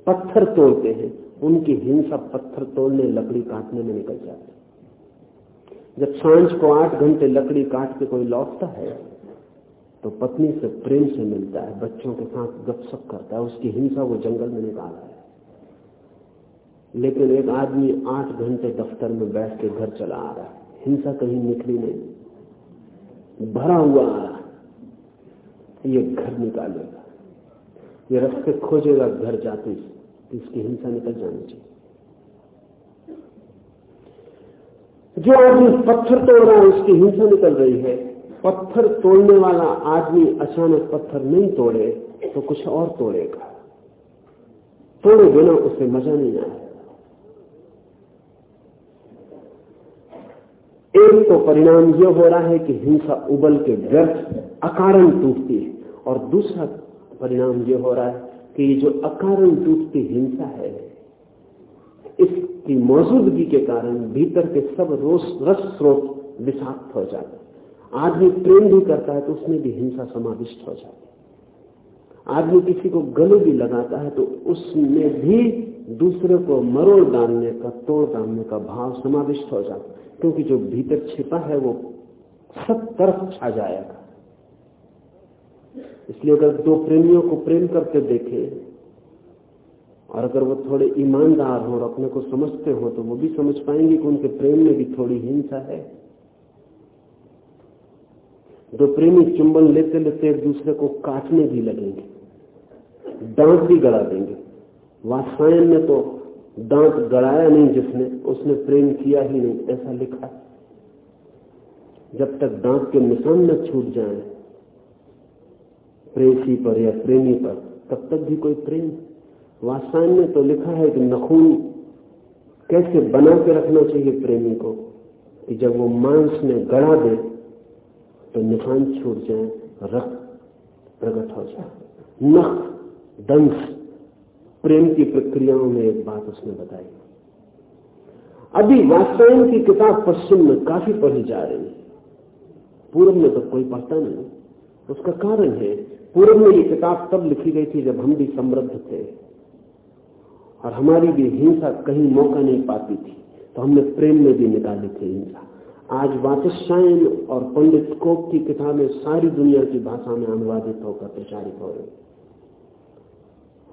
पत्थर तोड़ते हैं, उनकी हिंसा पत्थर तोड़ने, लकड़ी काटने में निकल जाती है। जब साँझ को आठ घंटे लकड़ी काट के कोई लौटता है तो पत्नी से प्रेम से मिलता है, बच्चों के साथ गपशप करता है, उसकी हिंसा वो जंगल में निकाला है। लेकिन एक आदमी आठ घंटे दफ्तर में बैठ के घर चला आ रहा है। हिंसा कहीं निकली नहीं। भरा हुआ आ रहा है। ये घर निकालेगा। ये रस्ते खोजेगा, घर जाते इसकी हिंसा निकल जानी चाहिए। जो आदमी पत्थर तोड़ रहा है, उसकी हिंसा निकल रही है। पत्थर तोड़ने वाला आदमी अचानक पत्थर नहीं तोड़े तो कुछ और तोड़ेगा। तोड़े बिना उसे मज़ा नहीं आएगा। एक तो परिणाम यह हो रहा है कि हिंसा उबल के व्यर्थ अकारण टूटती है, और दूसरा परिणाम यह हो रहा है कि ये जो अकारण टूटती हिंसा है, इसकी मौजूदगी के कारण भीतर के सब रोष, रस स्रोत विषाक्त हो जाते आदमी प्रेम भी करता है तो उसमें भी हिंसा समाविष्ट हो जाती आदमी किसी को गले भी लगाता है तो उसमें भी दूसरे को मरोड़ डालने का, तोड़ डालने का भाव समाविष्ट हो जाता क्योंकि जो भीतर छिपा है वो सब तरफ़ छा जाएगा। इसलिए अगर दो प्रेमियों को प्रेम करते देखे और अगर वो थोड़े ईमानदार हो और अपने को समझते हो तो वो भी समझ पाएँगे कि उनके प्रेम में भी थोड़ी हिंसा है। दो प्रेमी चुंबन लेते लेते एक दूसरे को काटने भी लगेंगे, दांत भी गड़ा देंगे। वात्सायन ने तो दांत गड़ाया नहीं जिसने, उसने प्रेम किया ही नहीं, ऐसा लिखा जब तक दांत के निशान न छूट जाए, प्रेसी पर या प्रेमी पर, तब तक भी कोई प्रेम। वात्सायन ने तो लिखा है कि नखून कैसे बना के रखना चाहिए प्रेमी को कि जब वो मांस में गड़ा दे तो निशान छूट जाए, रक्त प्रकट हो जाए। नख, दंश, प्रेम की प्रक्रियाओं में एक बात उसने बताई। अभी वात्सायन की किताब पश्चिम में काफ़ी पढ़ी जा रही है। पूर्व में तो कोई पढ़ता नहीं। उसका कारण है, पूर्व में ये किताब तब लिखी गई थी जब हम भी समृद्ध थे। और हमारी भी हिंसा कहीं मौका नहीं पाती थी तो हमने प्रेम में भी निकाली थी हिंसा। आज वातशायन और पंडित कोप की किताबें सारी दुनिया की भाषा में अनुवादित होकर प्रचारित हो रही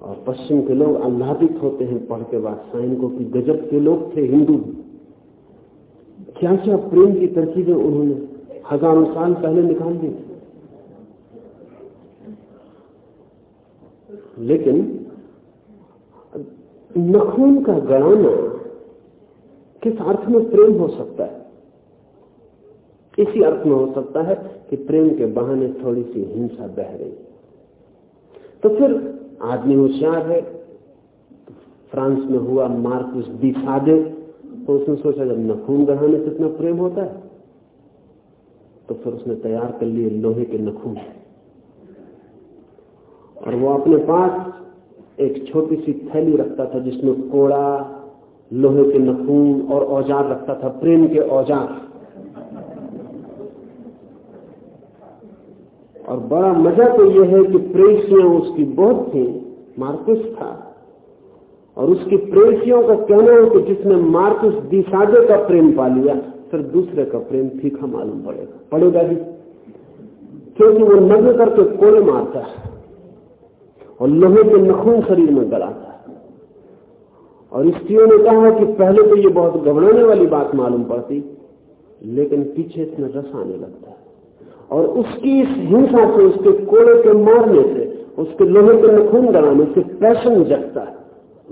और पश्चिम के लोग आह्लादित होते हैं पढ़ के बाद को कि गजब के लोग थे हिंदू। क्या क्या प्रेम की तरकीबें उन्होंने हज़ारों साल पहले निकाल दी लेकिन नखून का गड़ाना किस अर्थ में प्रेम हो सकता है? इसी अर्थ में हो सकता है कि प्रेम के बहाने थोड़ी सी हिंसा बह रही तो फिर आदमी होशियार है। फ्रांस में हुआ मार्कुस दी सादे तो उसने सोचा, जब नखून गढ़ाने से इतना प्रेम होता है तो फिर उसने तैयार कर लिए लोहे के नखून। और वो अपने पास एक छोटी सी थैली रखता था, जिसमें कोड़ा, लोहे के नखून और औज़ार रखता था, प्रेम के औज़ार। और बड़ा मज़ा तो यह है कि प्रेसियाँ उसकी बहुत थी, मार्कुस था। और उसकी प्रेसियों का कहना है कि जिसने मार्कुस दिसादे का प्रेम पा लिया, फिर दूसरे का प्रेम फीका मालूम पड़ेगा। पड़ेगा भी। क्योंकि वो नग्न करके कोले मारता है और लोहे के नखून शरीर में गलाता है। और स्त्रियों ने कहा कि पहले तो ये बहुत घबराने वाली बात मालूम पड़ती, लेकिन पीछे इसमें रस आने लगता है। और उसकी इस हिंसा से उसके कोड़े के मारने से, उसके लोहे के नखून गलाने से पैशन जगता है।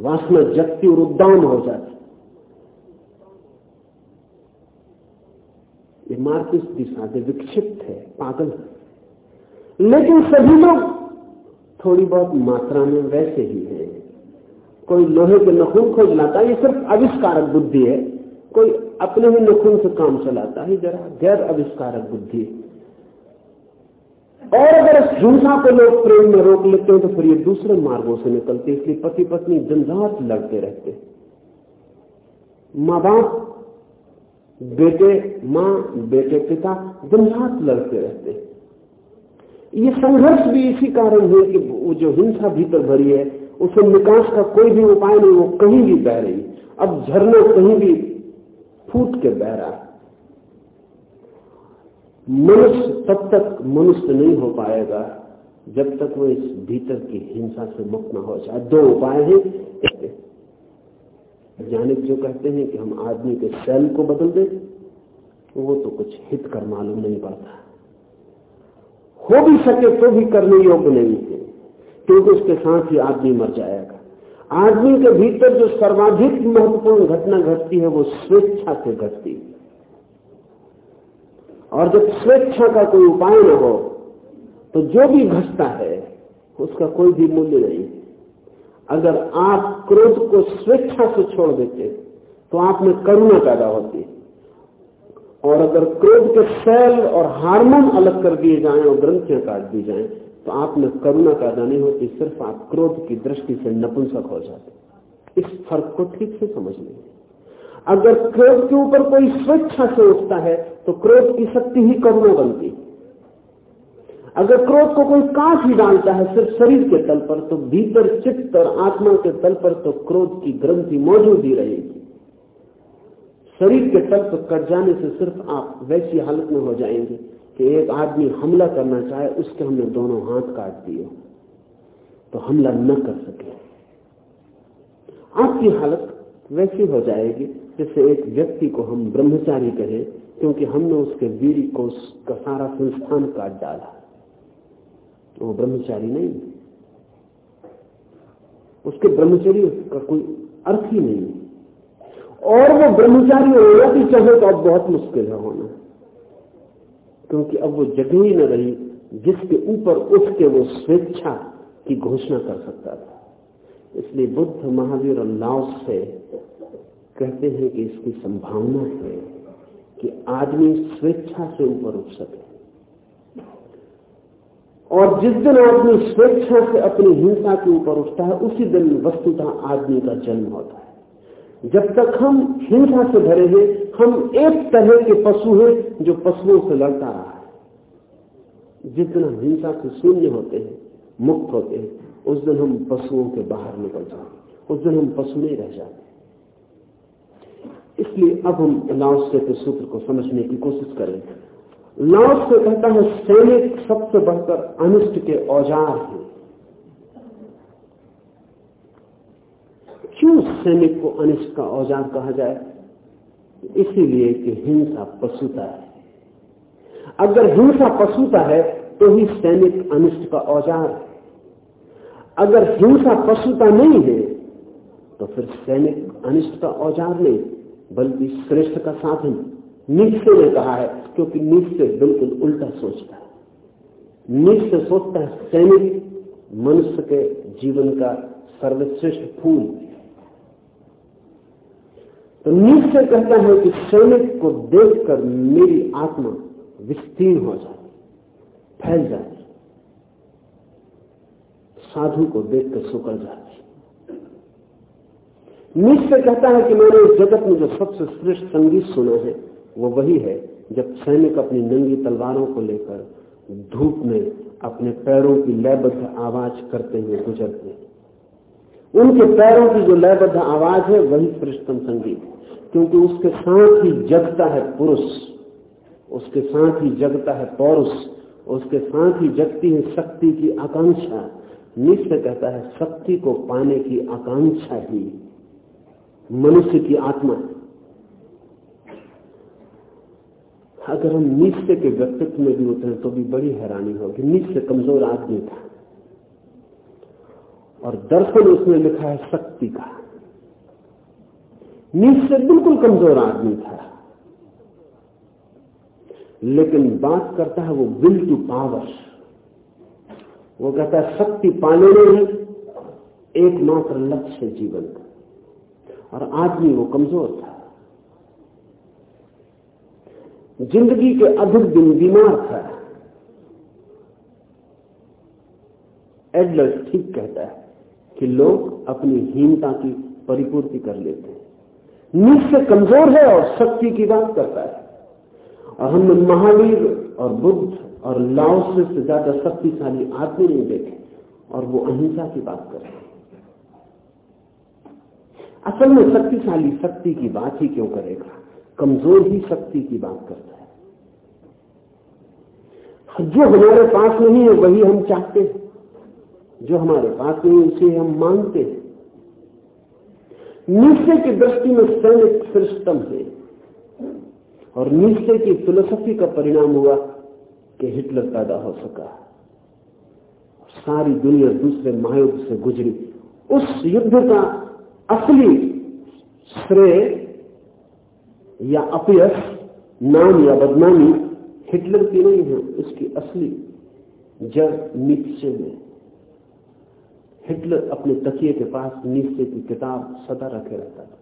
वासना जगती और उद्दाम हो जाती ये मार्किस दिशा विक्षिप्त है, पागल है। लेकिन सभी लोग थोड़ी बहुत मात्रा में वैसे ही है। कोई लोहे के नखून खोज लाता है, ये सिर्फ़ आविष्कारक बुद्धि है। कोई अपने ही नखून से काम चलाता है जरा गैर आविष्कारक बुद्धि है। और अगर हिंसा को लोग प्रेम में रोक लेते हैं तो फिर ये दूसरे मार्गों से निकलते इसलिए पति पत्नी दिन रात लड़ते रहते माँ बाप बेटे, माँ, बेटे, पिता दिन रात लड़ते रहते ये संघर्ष भी इसी कारण है कि वो जो हिंसा भीतर भरी है, उसे निकास का कोई भी उपाय नहीं, वो कहीं भी बह रही। अब झरना कहीं भी फूट के बह रहा है। मनुष्य तब तक मनुष्य नहीं हो पाएगा जब तक वो इस भीतर की हिंसा से मुक्त न हो जाए। दो उपाय हैं। वैज्ञानिक जो कहते हैं कि हम आदमी के सेल को बदल दें, वो तो कुछ हित कर मालूम नहीं पड़ता। हो भी सके तो भी करने योग्य नहीं है, क्योंकि उसके साथ ही आदमी मर जाएगा। आदमी के भीतर जो सर्वाधिक महत्वपूर्ण घटना घटती है, वो स्वेच्छा से घटती है। और जब स्वेच्छा का कोई उपाय न हो तो जो भी घटता है, उसका कोई भी मूल्य नहीं। अगर आप क्रोध को स्वेच्छा से छोड़ देते तो आप में करुणा पैदा होती। और अगर क्रोध के सेल और हार्मोन अलग कर दिए जाएँ और ग्रंथियाँ काट दी जाएँ तो आप में करुणा पैदा नहीं होती, सिर्फ़ आप क्रोध की दृष्टि से नपुंसक हो जाते। इस फ़र्क को ठीक से समझ लीजिए। अगर क्रोध के ऊपर कोई स्वेच्छा से उठता है तो क्रोध की शक्ति ही करुणा बनती अगर क्रोध को कोई कांच ही डालता है सिर्फ़ शरीर के तल पर तो भीतर चित्त और आत्मा के तल पर तो क्रोध की ग्रंथि मौजूद ही रहेगी। शरीर के तल पर कट जाने से सिर्फ़ आप वैसी हालत में हो जाएँगे कि एक आदमी हमला करना चाहे, उसके हमने दोनों हाथ काट दिए। तो हमला न कर सके। आपकी हालत वैसी हो जाएगी जैसे एक व्यक्ति को हम ब्रह्मचारी कहें क्योंकि हमने उसके वीर को उसका सारा संस्थान काट डाला। तो वो ब्रह्मचारी नहीं उसके ब्रह्मचर्य का कोई अर्थ ही नहीं और वो ब्रह्मचारी होना भी चाहे तो अब बहुत मुश्किल है होना। क्योंकि अब वो जगह ही न रही जिसके ऊपर उठ के वो स्वेच्छा की घोषणा कर सकता था। इसलिए बुद्ध महावीर और लाओस से कहते हैं कि इसकी संभावना है। कि आदमी स्वेच्छा से ऊपर उठ सके। और जिस दिन आदमी स्वेच्छा से अपनी हिंसा के ऊपर उठता है, उसी दिन वस्तुतः आदमी का जन्म होता है। जब तक हम हिंसा से भरे हैं, हम एक तरह के पशु हैं जो पशुओं से लड़ता रहा है। जिस दिन हम हिंसा से शून्य होते हैं, मुक्त होते हैं, उस दिन हम पशुओं के बाहर निकल जाते उस दिन हम पशु नहीं रह जाते। इसलिए अब हम लाओस के सूत्र को समझने की कोशिश करें लाओस से कहता है, सैनिक सबसे बढ़कर अनिष्ट के औज़ार हैं। क्यों सैनिक को अनिष्ट का औज़ार कहा जाए? इसीलिए कि हिंसा पशुता है। अगर हिंसा पशुता है तो ही सैनिक अनिष्ट का औज़ार है। अगर हिंसा पशुता नहीं है तो फिर सैनिक अनिष्ट का औज़ार नहीं। बल्कि श्रेष्ठ का साधन निश्चय ने कहा है, क्योंकि निश्चय बिल्कुल उल्टा सोचता है। निश्चय सोचता है, सैनिक मनुष्य के जीवन का सर्वश्रेष्ठ फूल। तो निश्चय कहता है कि सैनिक को देखकर मेरी आत्मा विस्तीर्ण हो जाती, फैल जाती। साधु को देखकर सुकड़ जाती। निश्चय कहता है कि मैंने इस जगत में जो सबसे श्रेष्ठ संगीत सुना है, वो वही है, जब सैनिक अपनी नंगी तलवारों को लेकर धूप में अपने पैरों की लयबद्ध आवाज़ करते हुए गुजरते हैं। उनके पैरों की जो लयबद्ध आवाज़ है, वही श्रेष्ठतम संगीत। क्योंकि उसके साथ ही जगता है पुरुष, उसके साथ ही जगता है पौरुष, उसके साथ ही जगती है शक्ति की आकांक्षा। निश्चय कहता है, शक्ति को पाने की आकांक्षा ही मनुष्य की आत्मा। अगर हम निश्चय के व्यक्तित्व में भी उतरे तो भी बड़ी हैरानी होगी। निश्चय कमज़ोर आदमी था। और दर्शन उसने लिखा है शक्ति का। निश्चय बिल्कुल कमज़ोर आदमी था। लेकिन बात करता है वो विल टू पावर वो कहता है, शक्ति पाने में एकमात्र लक्ष्य जीवन का। और आदमी वो कमज़ोर था। ज़िंदगी के अधिक दिन बीमार था। एडलर ठीक कहता है कि लोग अपनी हीनता की परिपूर्ति कर लेते हैं। निश्चय कमज़ोर है और शक्ति की बात करता है। और हमने महावीर और बुद्ध और लाओस से ज़्यादा शक्तिशाली आदमी नहीं देखे और वो अहिंसा की बात कर। रहे हैं असल में शक्तिशाली शक्ति की बात ही क्यों करेगा? कमज़ोर ही शक्ति की बात करता है। जो हमारे पास नहीं है, वही हम चाहते हैं। जो हमारे पास नहीं उसे हम मानते हैं। निश्चय की दृष्टि में सैनिक श्रेष्ठतम है। और निश्चय की फिलोसफी का परिणाम हुआ कि हिटलर पैदा हो सका। सारी दुनिया दूसरे महायुद्ध से गुजरी। उस युद्ध का असली श्रेय या अपयश, नाम या बदनामी हिटलर की नहीं है, उसकी असली जड़ निश्चय में हिटलर अपने तकिए के पास निश्चय की किताब सदा रखे रहता था।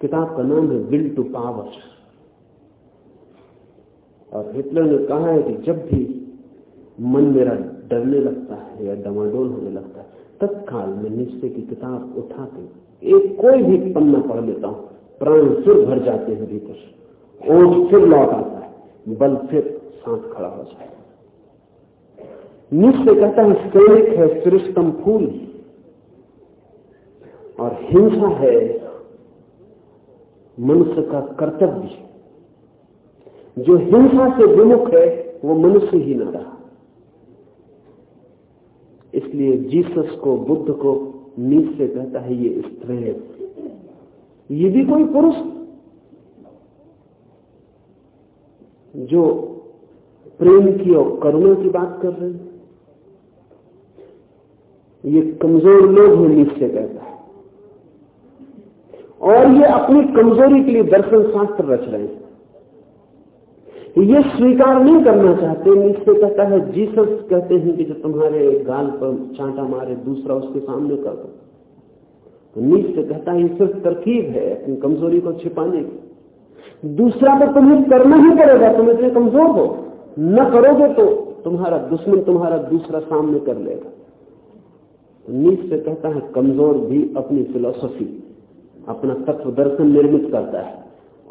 किताब का नाम है विल टू पावर। और हिटलर ने कहा है कि जब भी मन मेरा डरने लगता है या डमाडोल होने लगता है तत्काल में निश्चय की किताब उठा के एक कोई भी पन्ना पढ़ लेता हूँ, प्राण फिर भर जाते हैं भीतर ओठ फिर लौट आता है, बल फिर सांस खड़ा हो जाए निश्चय कहता है, सैनिक है श्रेष्ठतम फूल। और हिंसा है मनुष्य का कर्तव्य। जो हिंसा से विमुख है, वो मनुष्य ही न रहा। इसलिए जीसस को, बुद्ध को नीच से कहता है, ये स्त्री ये भी कोई पुरुष जो प्रेम की और करुणा की बात कर रहे हैं। ये कमज़ोर लोग हैं, नीच से कहता है। और ये अपनी कमज़ोरी के लिए दर्शन शास्त्र रच रहे हैं। ये स्वीकार नहीं करना चाहते नीचे कहता है, जीसस कहते हैं कि जो तुम्हारे गाल पर चांटा मारे, दूसरा उसके सामने कर दो। तो नीचे कहता है, ये सिर्फ़ तरकीब है अपनी कमज़ोरी को छिपाने की। दूसरा तो तुम्हें करना ही पड़ेगा, तुम इतने कमज़ोर हो। न करोगे तो तुम्हारा दुश्मन तुम्हारा दूसरा सामने कर लेगा। तो नीचे कहता है, कमज़ोर भी अपनी फिलोसफी, अपना तत्व दर्शन निर्मित करता है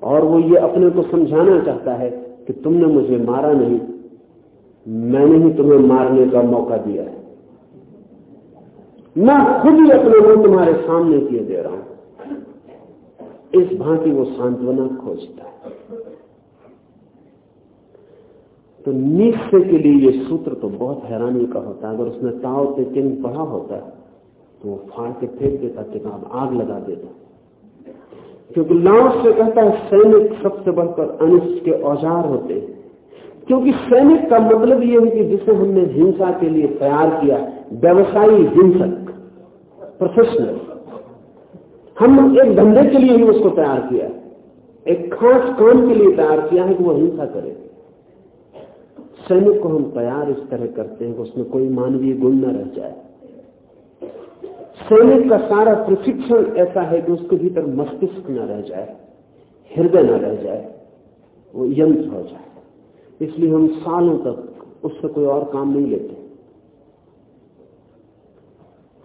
और वो ये अपने को समझाना चाहता है कि तुमने मुझे मारा नहीं, मैंने ही तुम्हें मारने का मौका दिया है। मैं खुद ही अपने मुँह तुम्हारे सामने किए दे रहा हूँ। इस भांति वो सांत्वना खोजता है। तो निश्चय के लिए ये सूत्र तो बहुत हैरानी का होता है। अगर उसने ताओ ते किंग पढ़ा होता तो वो फाड़ के फेंक देता किताब आग लगा देता क्योंकि लाओस से कहता है सैनिक सबसे बढ़कर अनिष्ट के औज़ार होते हैं। क्योंकि सैनिक का मतलब यह है कि जिसे हमने हिंसा के लिए तैयार किया, व्यवसायी हिंसक प्रोफेशनल हम एक धंधे के लिए ही उसको तैयार किया, एक खास काम के लिए तैयार किया है कि वो हिंसा करे। सैनिक को हम तैयार इस तरह करते हैं कि उसमें कोई मानवीय गुण न रह जाए। सैनिक का सारा प्रशिक्षण ऐसा है कि उसके भीतर मस्तिष्क न रह जाए, हृदय न रह जाए, वो यंत्र हो जाए। इसलिए हम सालों तक उससे कोई और काम नहीं लेते।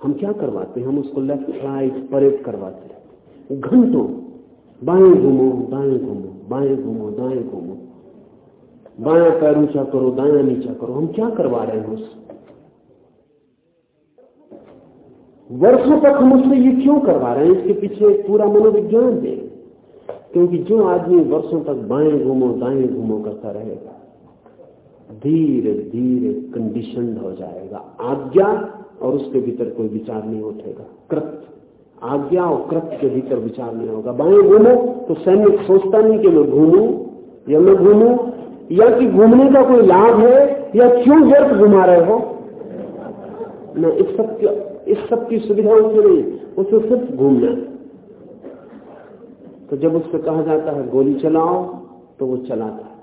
हम क्या करवाते हैं? हम उसको लेफ़्ट राइट परेड करवाते हैं। घंटों, बाएँ घूमो, दाएँ घूमो, बाएँ घूमो, दाएँ घूमो। बाया पैर ऊँचा करो, दाया नीचा करो। हम क्या करवा रहे हैं उससे वर्षों तक हम उससे ये क्यों करवा रहे हैं? इसके पीछे एक पूरा मनोविज्ञान है क्योंकि जो आदमी वर्षों तक बाएँ घूमो, दाएँ घूमो करता रहेगा, धीरे धीरे कंडीशन हो जाएगा। आज्ञा और उसके भीतर कोई विचार नहीं उठेगा। कृत। आज्ञा और कृत के भीतर विचार नहीं होगा। बाएँ घूमो तो सैनिक सोचता नहीं कि मैं घूमू या मैं घूमू, या कि घूमने का कोई लाभ है या क्यों व्यर्थ घुमा रहे हो। न इस सब इस सब की सुविधा उसे नहीं, उसे सिर्फ़ घूमना तो जब उससे कहा जाता है, गोली चलाओ तो वो चलाता है।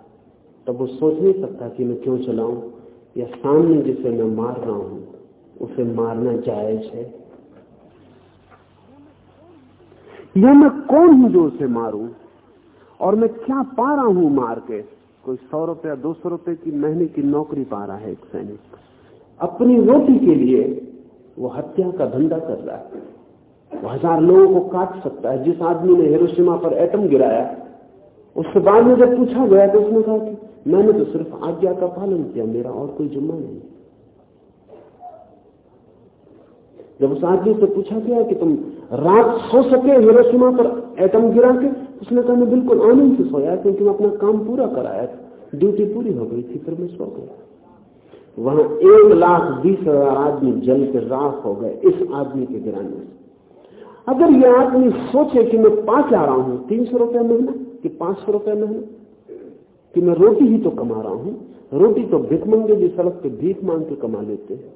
तब वो सोच नहीं सकता कि मैं क्यों चलाऊं, या सामने जिसे मैं मार रहा हूँ, उसे मारना जायज़ है। या मैं कौन हूँ जो उसे मारूं, और मैं क्या पा रहा हूँ मार के? कोई सौ रुपया, दो सौ रुपए की महीने की नौकरी पा रहा है एक सैनिक। अपनी रोटी के लिए वो हत्या का धंधा कर रहा है। वो हज़ार लोगों को काट सकता है। जिस आदमी ने हिरोशिमा पर एटम गिराया, उससे बाद में जब पूछा गया तो उसने कहा कि मैंने तो सिर्फ़ आज्ञा का पालन किया, मेरा और कोई जुम्मा नहीं। जब उस आदमी से पूछा गया कि तुम रात सो सके हिरोशिमा पर एटम गिरा के, उसने कहा, मैं बिल्कुल आनंद से सोया, क्योंकि मैं अपना काम पूरा कराया था। ड्यूटी पूरी हो गई थी, फिर मैं सो गया। वहाँ एक लाख बीस हज़ार आदमी जल के राख हो गए इस आदमी के गिराने से। अगर यह आदमी सोचे कि मैं पाँच आ रहा हूँ, तीन सौ रुपया महीना कि पाँच सौ रुपया महीना? कि मैं रोटी ही तो कमा रहा हूँ, रोटी तो भिकमंगे जी, सड़क पे भीख मांग के कमा लेते हैं।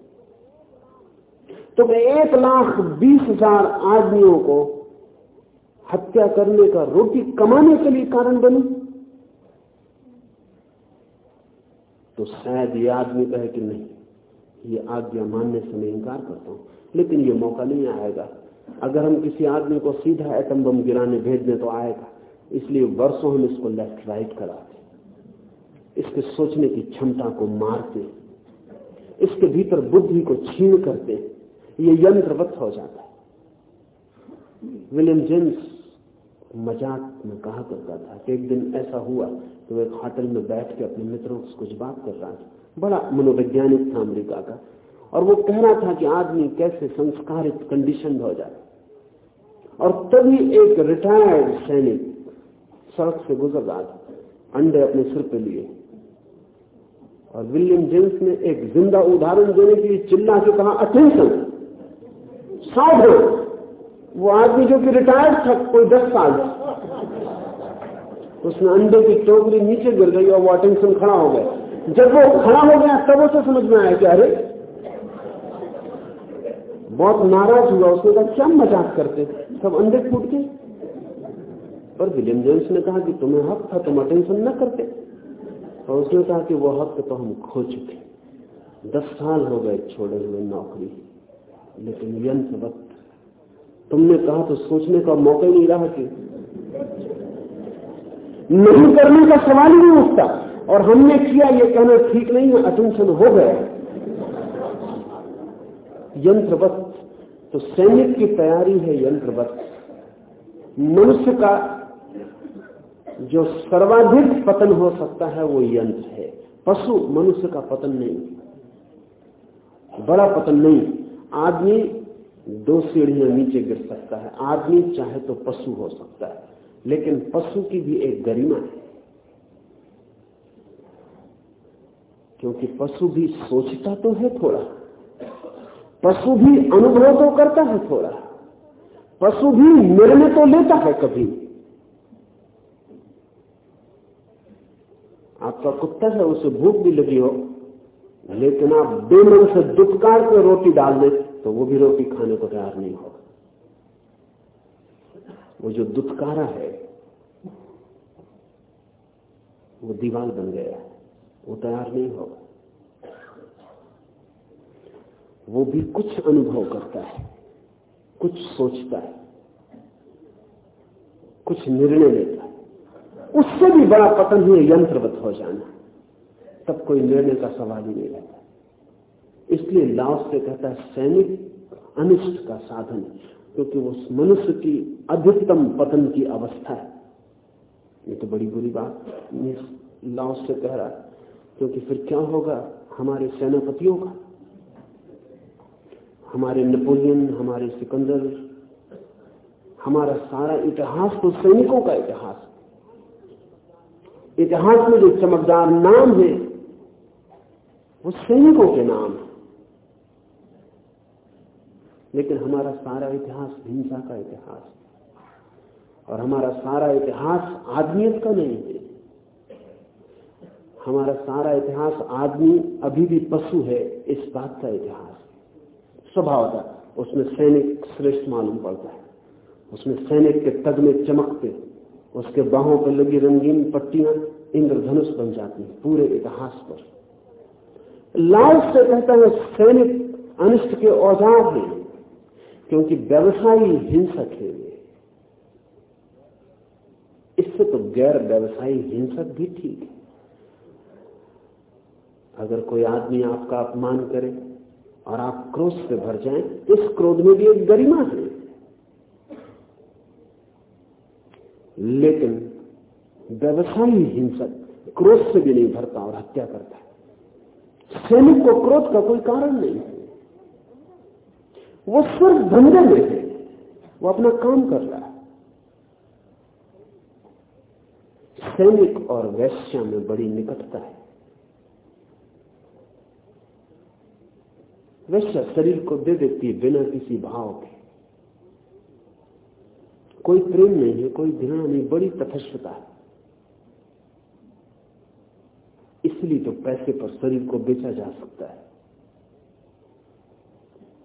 तो मैं एक लाख बीस हज़ार आदमियों को हत्या करने का, रोटी कमाने के लिए कारण बनू। तो शायद ये आदमी कहे कि नहीं, ये आज्ञा मानने से मैं इंकार करता हूँ। लेकिन ये मौका नहीं आएगा। अगर हम किसी आदमी को सीधा एटम बम गिराने भेज दें तो आएगा। इसलिए वर्षों हम इसको लेफ़्ट राइट कराते इसके सोचने की क्षमता को मारते इसके भीतर बुद्धि को छीन करते ये यंत्रवत हो जाता है। विलियम जेम्स मज़ाक में कहा करता था कि एक दिन ऐसा हुआ तो एक होटल में बैठ के अपने मित्रों से कुछ बात कर रहा था। बड़ा मनोवैज्ञानिक था अमरीका का। और वो कह रहा था कि आदमी कैसे संस्कारित कंडीशन हो जाए और तभी एक रिटायर्ड सैनिक सड़क से गुजर रहा था, अंडे अपने सिर पे लिए। और विलियम जेम्स ने एक ज़िंदा उदाहरण देने के लिए चिल्ला के कहा, अटेंशन! सावधान! वो आदमी जो कि रिटायर्ड था, कोई दस साल। उसने अंडे की टोकरी नीचे गिर गई और वो अटेंशन खड़ा हो गया। जब वो खड़ा हो गया, तब उसे समझ में आया कि अरे, बहुत नाराज़ हुआ। उसने कहा, क्या मज़ाक करते? सब अंडे फूट गए। पर विलियम जेम्स ने कहा कि तुम्हें हक था, तुम अटेंशन न करते। और उसने कहा कि वो हक तो हम खो चुके दस साल हो गए छोड़े हुए नौकरी। लेकिन यंत्र वक्त तुमने कहा तो सोचने का मौका ही नहीं रहा कि नहीं करने का सवाल ही नहीं उठता। और हमने किया, ये कहना ठीक नहीं है अटेंशन हो गया। यंत्रवत तो सैनिक की तैयारी है यंत्रवत। मनुष्य का जो सर्वाधिक पतन हो सकता है, वो यंत्र है। पशु मनुष्य का पतन नहीं। बड़ा पतन नहीं। आदमी दो सीढ़ियाँ नीचे गिर सकता है, आदमी चाहे तो पशु हो सकता है, लेकिन पशु की भी एक गरिमा है। क्योंकि पशु भी सोचता तो है थोड़ा, पशु भी अनुभव तो करता है थोड़ा, पशु भी निर्णय तो लेता है कभी। आपका कुत्ता है, उसे भूख भी लगी हो, लेकिन आप बेमन से दुत्कार के रोटी डाल दे। तो वो भी रोटी खाने को तैयार नहीं होगा। वो जो दुत्कारा है, वो दीवार बन गया है, वो तैयार नहीं होगा। वो भी कुछ अनुभव करता है, कुछ सोचता है, कुछ निर्णय लेता है। उससे भी बड़ा पतन ही यंत्रवत हो जाना, तब कोई निर्णय का सवाल ही नहीं रहता। इसलिए लाओस से कहता है, सैनिक अनिष्ट का साधन क्योंकि वो मनुष्य की अधिकतम पतन की अवस्था है। ये तो बड़ी बुरी बात लाओस से कह रहा है, क्योंकि फिर क्या होगा? हमारे सेनापतियों का, हमारे नेपोलियन, हमारे सिकंदर, हमारा सारा इतिहास तो सैनिकों का इतिहास इतिहास में जो चमकदार नाम है, वो सैनिकों के नाम है। लेकिन हमारा सारा इतिहास हिंसा का इतिहास और हमारा सारा इतिहास आदमियत का नहीं है। हमारा सारा इतिहास आदमी अभी भी पशु है, इस बात का इतिहास स्वभावता उसमें सैनिक श्रेष्ठ मालूम पड़ता है। उसमें सैनिक के तग में चमकते, उसके बाहों पर लगी रंगीन पट्टियाँ इंद्रधनुष बन जाती हैं, पूरे इतिहास पर। लाल से कहता है, सैनिक अनिष्ट के औज़ार हैं। क्योंकि व्यवसायी हिंसक है इससे तो गैर व्यवसायी हिंसक भी ठीक है। अगर कोई आदमी आपका अपमान करे और आप क्रोध से भर जाएँ, इस क्रोध में भी एक गरिमा है। लेकिन व्यवसायी हिंसक क्रोध से भी नहीं भरता और हत्या करता है। सैनिक को क्रोध का कोई कारण नहीं है। वो सिर्फ़ धंधे में है वो अपना काम कर रहा है। सैनिक और वैश्या में बड़ी निकटता है। वैश्या शरीर को दे देती है बिना किसी भाव के। कोई प्रेम नहीं है, कोई ध्यान नहीं, बड़ी तथस्थता है। इसलिए तो पैसे पर शरीर को बेचा जा सकता है।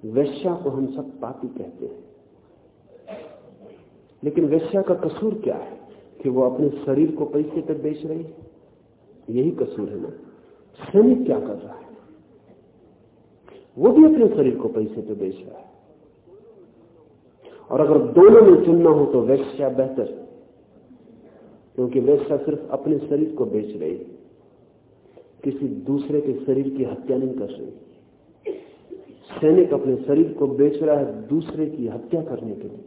वैश्या को हम सब पापी कहते हैं। लेकिन वैश्या का कसूर क्या है कि वो अपने शरीर को पैसे पर बेच रही है? यही कसूर है ना। सैनिक क्या कर रहा है? वो भी अपने शरीर को पैसे पे बेच रहा है। और अगर दोनों में चुनना हो तो वैश्या बेहतर, क्योंकि वैश्या सिर्फ़ अपने शरीर को बेच रही, किसी दूसरे के शरीर की हत्या नहीं कर रही। सैनिक अपने शरीर को बेच रहा है दूसरे की हत्या करने के लिए।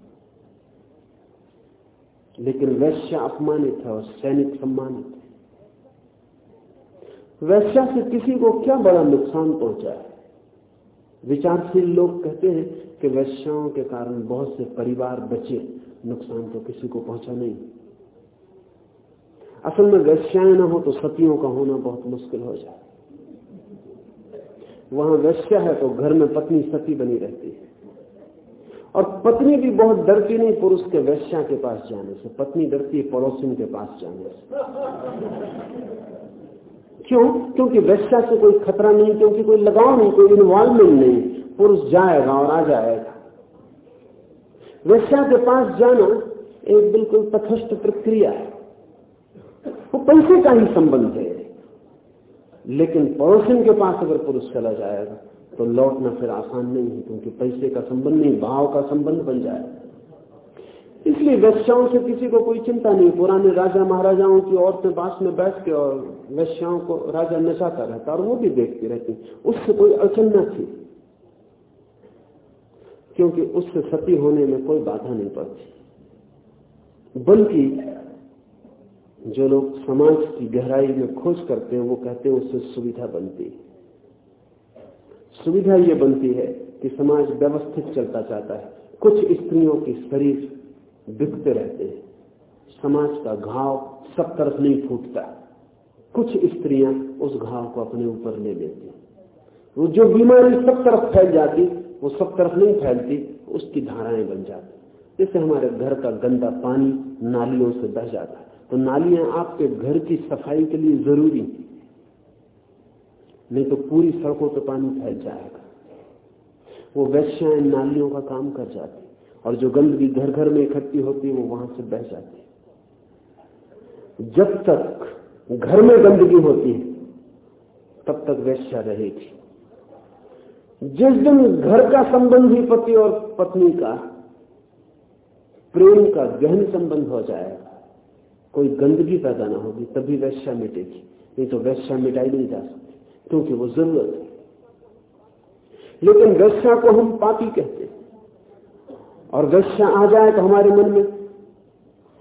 लेकिन वैश्य अपमानित है और सैनिक सम्मानित है। वैश्या से किसी को क्या बड़ा नुकसान पहुँचा है? विचारशील लोग कहते हैं कि वैश्याओं के कारण बहुत से परिवार बचे, नुकसान तो किसी को पहुँचा नहीं। असल में वैश्याएँ ना हो तो सतियों का होना बहुत मुश्किल हो जाए। वहाँ वैश्या है तो घर में पत्नी सती बनी रहती है। और पत्नी भी बहुत डरती नहीं पुरुष के वैश्या के पास जाने से, पत्नी डरती है पड़ोसी के पास जाने से। क्यों? क्योंकि वैश्या से कोई खतरा नहीं, क्योंकि कोई लगाव नहीं, कोई इन्वॉल्वमेंट नहीं। पुरुष जाएगा और आ जाएगा। वैश्या के पास जाना एक बिल्कुल तथस्थ प्रक्रिया है। वो पैसे का ही संबंध है। लेकिन पड़ोसन के पास अगर पुरुष चला जाएगा तो लौटना फिर आसान नहीं है, क्योंकि पैसे का संबंध नहीं, भाव का संबंध बन जाए। इसलिए वैश्याओं से किसी को कोई चिंता नहीं, पुराने राजा महाराजाओं की औरतें बास में बैठ के और वैश्याओं को राजा नचाता रहता, और वो भी देखती रहती। उससे कोई अड़चन न थी, क्योंकि उससे सती होने में कोई बाधा नहीं पड़ती। बल्कि जो लोग समाज की गहराई में खोज करते हैं, वो कहते हैं उससे सुविधा बनती है। सुविधा ये बनती है कि समाज व्यवस्थित चलता चाहता है। कुछ स्त्रियों के शरीर बिकते रहते हैं। समाज का घाव सब तरफ़ नहीं फूटता। कुछ स्त्रियाँ उस घाव को अपने ऊपर ले लेती वो जो बीमारी सब तरफ़ फैल जाती, वो सब तरफ़ नहीं फैलती, उसकी धाराएँ बन जाती। जैसे हमारे घर का गंदा पानी नालियों से बह जाता है। तो नालियाँ आपके घर की सफ़ाई के लिए ज़रूरी नहीं तो पूरी सड़कों पर पानी फैल जाएगा। वो वैश्याएँ नालियों का काम कर जाती और जो गंदगी घर घर में इकट्ठी होती है, वो वहाँ से बह जाती जब तक घर में गंदगी होती है, तब तक वैश्या रहेगी। जिस दिन घर का संबंध ही पति और पत्नी का, प्रेम का गहन संबंध हो जाएगा। कोई गंदगी पैदा ना होगी तभी वैश्या मिटेगी। नहीं तो वैश्या मिटाई नहीं जा सकती, क्योंकि वो ज़रूरत है। लेकिन वैश्या को हम पापी कहते हैं। और वैश्या आ जाए तो हमारे मन में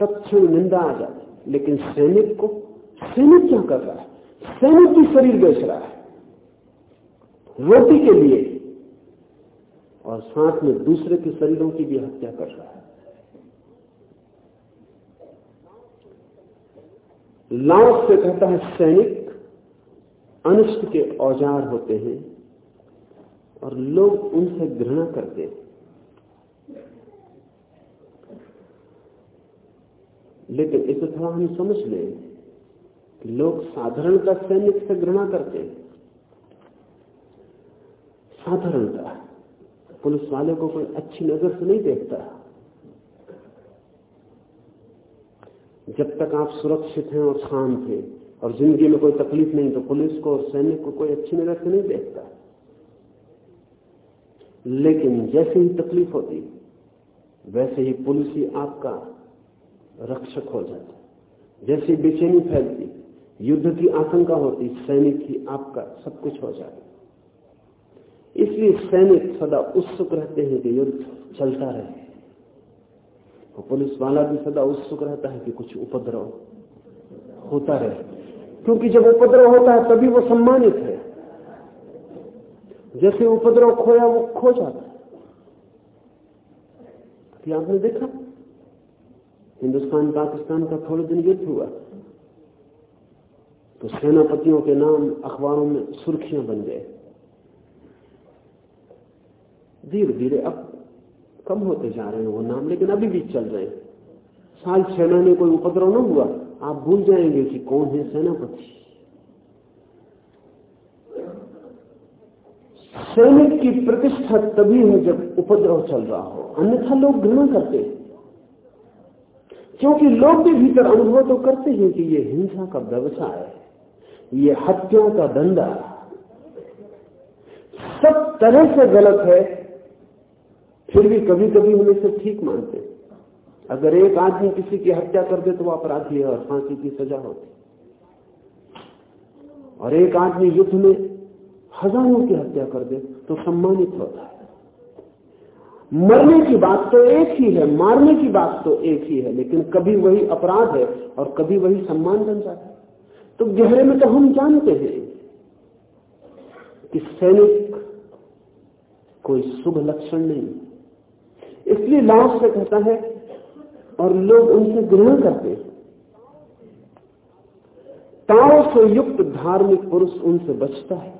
तत्क्षण निंदा आ जाती लेकिन सैनिक को, सैनिक क्या कर रहा है? सैनिक भी शरीर बेच रहा है। रोटी के लिए। और साथ में दूसरे के शरीरों की भी हत्या कर रहा है। लाओस से कहता है, सैनिक अनिष्ट के औज़ार होते हैं और लोग उनसे घृणा करते हैं। लेकिन इसे थोड़ा हम समझ लें कि लोग साधारणता सैनिक से घृणा करते हैं। साधारणता पुलिस वाले को कोई अच्छी नज़र से नहीं देखता। जब तक आप सुरक्षित हैं और शांत हैं और ज़िंदगी में कोई तकलीफ़ नहीं तो पुलिस को और सैनिक को कोई अच्छी नज़र से नहीं देखता। लेकिन जैसे ही तकलीफ़ होती, वैसे ही पुलिस ही आपका रक्षक हो जाता। जैसे बेचैनी फैलती, युद्ध की आशंका होती, सैनिक ही आपका सब कुछ हो जाता। इसलिए सैनिक सदा उत्सुक रहते हैं कि युद्ध चलता रहे। और पुलिस वाला भी सदा उत्सुक रहता है कि कुछ उपद्रव होता रहे। क्योंकि जब उपद्रव होता है, तभी वो सम्मानित है। जैसे उपद्रव खोया, वो खो जाता है। आपने देखा? हिंदुस्तान, पाकिस्तान का थोड़े दिन युद्ध हुआ। तो सेनापतियों के नाम अखबारों में सुर्खियाँ बन गए। धीरे धीरे अब कम होते जा रहे हैं वो नाम, लेकिन अभी भी चल रहे हैं। साल छह महीने कोई उपद्रव न हुआ, आप भूल जाएँगे कि कौन है सेनापति। सैनिक की प्रतिष्ठा तभी है जब उपद्रव चल रहा हो। अन्यथा लोग घृणा करते हैं। क्योंकि लोग भी भीतर अनुभव तो करते हैं कि ये हिंसा का व्यवसाय है, ये हत्या का धंधा सब तरह से गलत है फिर भी कभी कभी हम इसे ठीक मानते अगर एक आदमी किसी की हत्या कर दे तो वो अपराधी है और फांसी की सजा होती और एक आदमी युद्ध में हज़ारों की हत्या कर दे तो सम्मानित होता है। मरने की बात तो एक ही है, मारने की बात तो एक ही है, लेकिन कभी वही अपराध है और कभी वही सम्मान बन जाता है। तो गहरे में तो हम जानते हैं कि सैनिक कोई शुभ लक्षण नहीं। इसलिए लाश से कहता है, और लोग उनसे ग्रहण करते ताओ से युक्त धार्मिक पुरुष उनसे बचता है।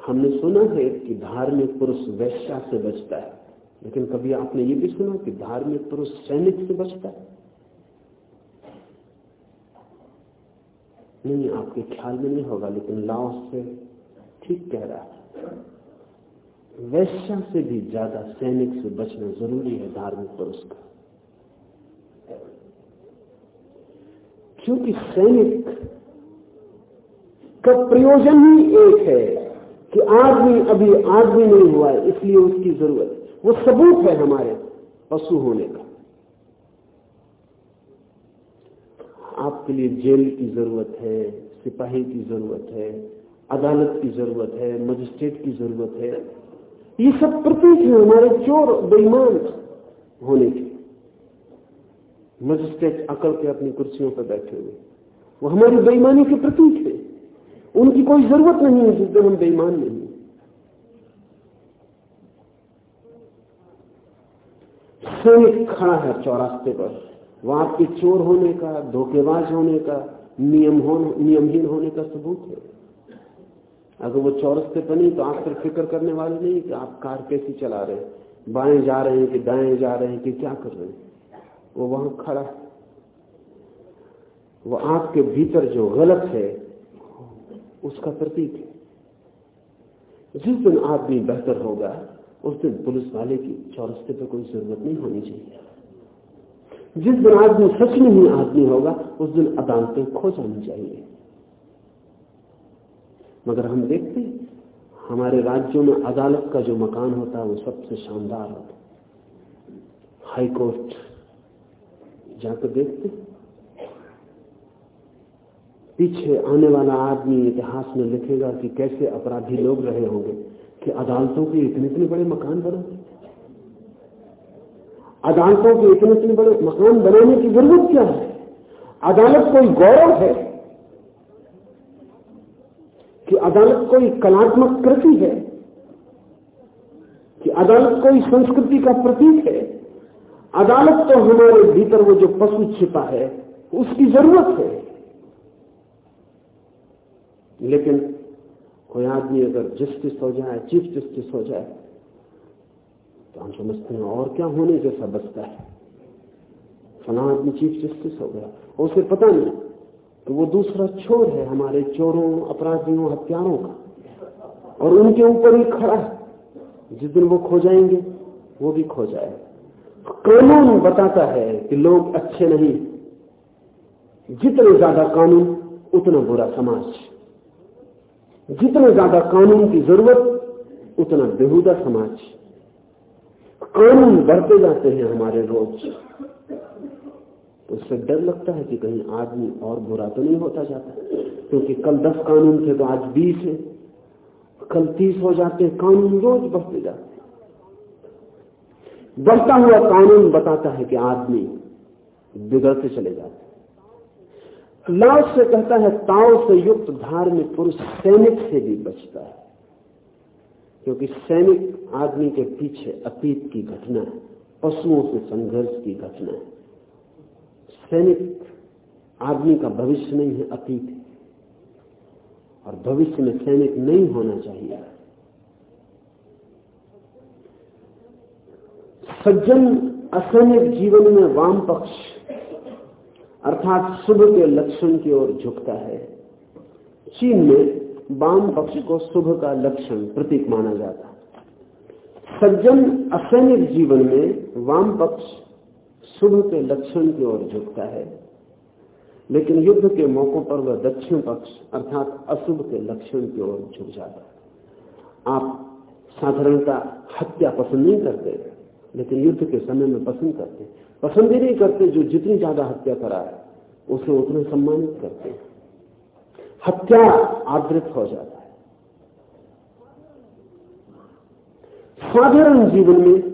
हमने सुना है कि धार्मिक पुरुष वैश्या से बचता है, लेकिन कभी आपने ये भी सुना कि धार्मिक पुरुष सैनिक से बचता है? नहीं, आपके ख्याल में नहीं होगा, लेकिन लाओस से ठीक कह रहा है। वैश्या से भी ज़्यादा सैनिक से बचना ज़रूरी है धार्मिक पुरुष का। क्योंकि सैनिक का प्रयोजन ही एक है कि आदमी अभी आदमी नहीं हुआ है इसलिए उसकी ज़रूरत वो सबूत है हमारे पशु होने का। आपके लिए जेल की ज़रूरत है, सिपाही की ज़रूरत है अदालत की ज़रूरत है, मजिस्ट्रेट की ज़रूरत है। ये सब प्रतीक है हमारे चोर, बेईमान होने के। मजिस्ट्रेट अकल के अपनी कुर्सियों पर बैठे हुए। वो हमारी बेईमानी के प्रतीक है। उनकी कोई ज़रूरत नहीं है जिस दिन हम बेईमान नहीं सैनिक खड़ा है चौरास्ते पर। वह आपके चोर होने का, धोखेबाज होने का, नियम हो, नियमहीन होने का सबूत है। अगर वो चौरस्ते पर नहीं तो आप फिर फ़िक्र करने वाले नहीं कि आप कार कैसी चला रहे हैं। बाएँ जा रहे हैं कि दाएँ जा रहे हैं कि क्या कर रहे हैं। वो वहाँ खड़ा वो आपके भीतर जो गलत है, उसका प्रतीक है। जिस दिन आदमी बेहतर होगा, उस दिन पुलिस वाले की चौरस्ते पर कोई ज़रूरत नहीं होनी चाहिए। जिस दिन आदमी सच में ही आदमी होगा, उस दिन अदालतें खो जानी चाहिए। मगर हम देखते हमारे राज्यों में अदालत का जो मकान होता है, वो सबसे शानदार होता है। हाई कोर्ट जाकर देखते पीछे आने वाला आदमी इतिहास में लिखेगा कि कैसे अपराधी लोग रहे होंगे कि अदालतों के इतने इतने बड़े मकान बने। अदालतों के इतने इतने बड़े मकान बनाने की ज़रूरत क्या है? अदालत कोई गौरव है कि अदालत कोई कलात्मक कृति है? कि अदालत कोई संस्कृति का प्रतीक है? अदालत तो हमारे भीतर वो जो पशु छिपा है, उसकी ज़रूरत है। लेकिन कोई आदमी अगर जस्टिस हो जाए चीफ जस्टिस हो जाए तो हम समझते हैं और क्या होने जैसा बचता है? फला आदमी चीफ जस्टिस हो गया। और उसे पता नहीं। तो वो दूसरा चोर है हमारे चोरों, अपराधियों, हत्यारों का। और उनके ऊपर ही खड़ा है। जिस दिन वो खो जाएँगे, वो भी खो जाए। कानून बताता है कि लोग अच्छे नहीं। जितने ज़्यादा कानून, उतना बुरा समाज। जितने ज़्यादा कानून की ज़रूरत, उतना बेहुदा समाज। कानून बढ़ते जाते हैं हमारे रोज। उससे डर लगता है कि कहीं आदमी और बुरा तो नहीं होता जाता। क्योंकि कल दस कानून थे तो आज बीस है। कल तीस हो जाते हैं, कानून रोज बढ़ते जाते बढ़ता हुआ कानून बताता है कि आदमी बिगड़ते चले जाते लाओ से कहता है ताव से युक्त धार्मिक पुरुष सैनिक से भी बचता है। क्योंकि सैनिक आदमी के पीछे अतीत की घटना है, पशुओं से संघर्ष की घटना है। सैनिक, आदमी का भविष्य नहीं है, अतीत है। और भविष्य में सैनिक नहीं होना चाहिए। सज्जन असैनिक जीवन में वाम पक्ष अर्थात शुभ के लक्षण की ओर झुकता है। चीन में वाम पक्ष को शुभ का लक्षण, प्रतीक माना जाता सज्जन असैनिक जीवन में वाम पक्ष शुभ के लक्षण की ओर झुकता है, लेकिन युद्ध के मौकों पर वह दक्षिण पक्ष, अर्थात अशुभ के लक्षण की ओर झुक जाता है। आप साधारणता हत्या पसंद नहीं करते, लेकिन युद्ध के समय में पसंद करते पसंद ही नहीं करते जो जितनी ज़्यादा हत्या करा है, उसे उतने सम्मानित करते हैं। हत्या आदृत हो जाता है। साधारण जीवन में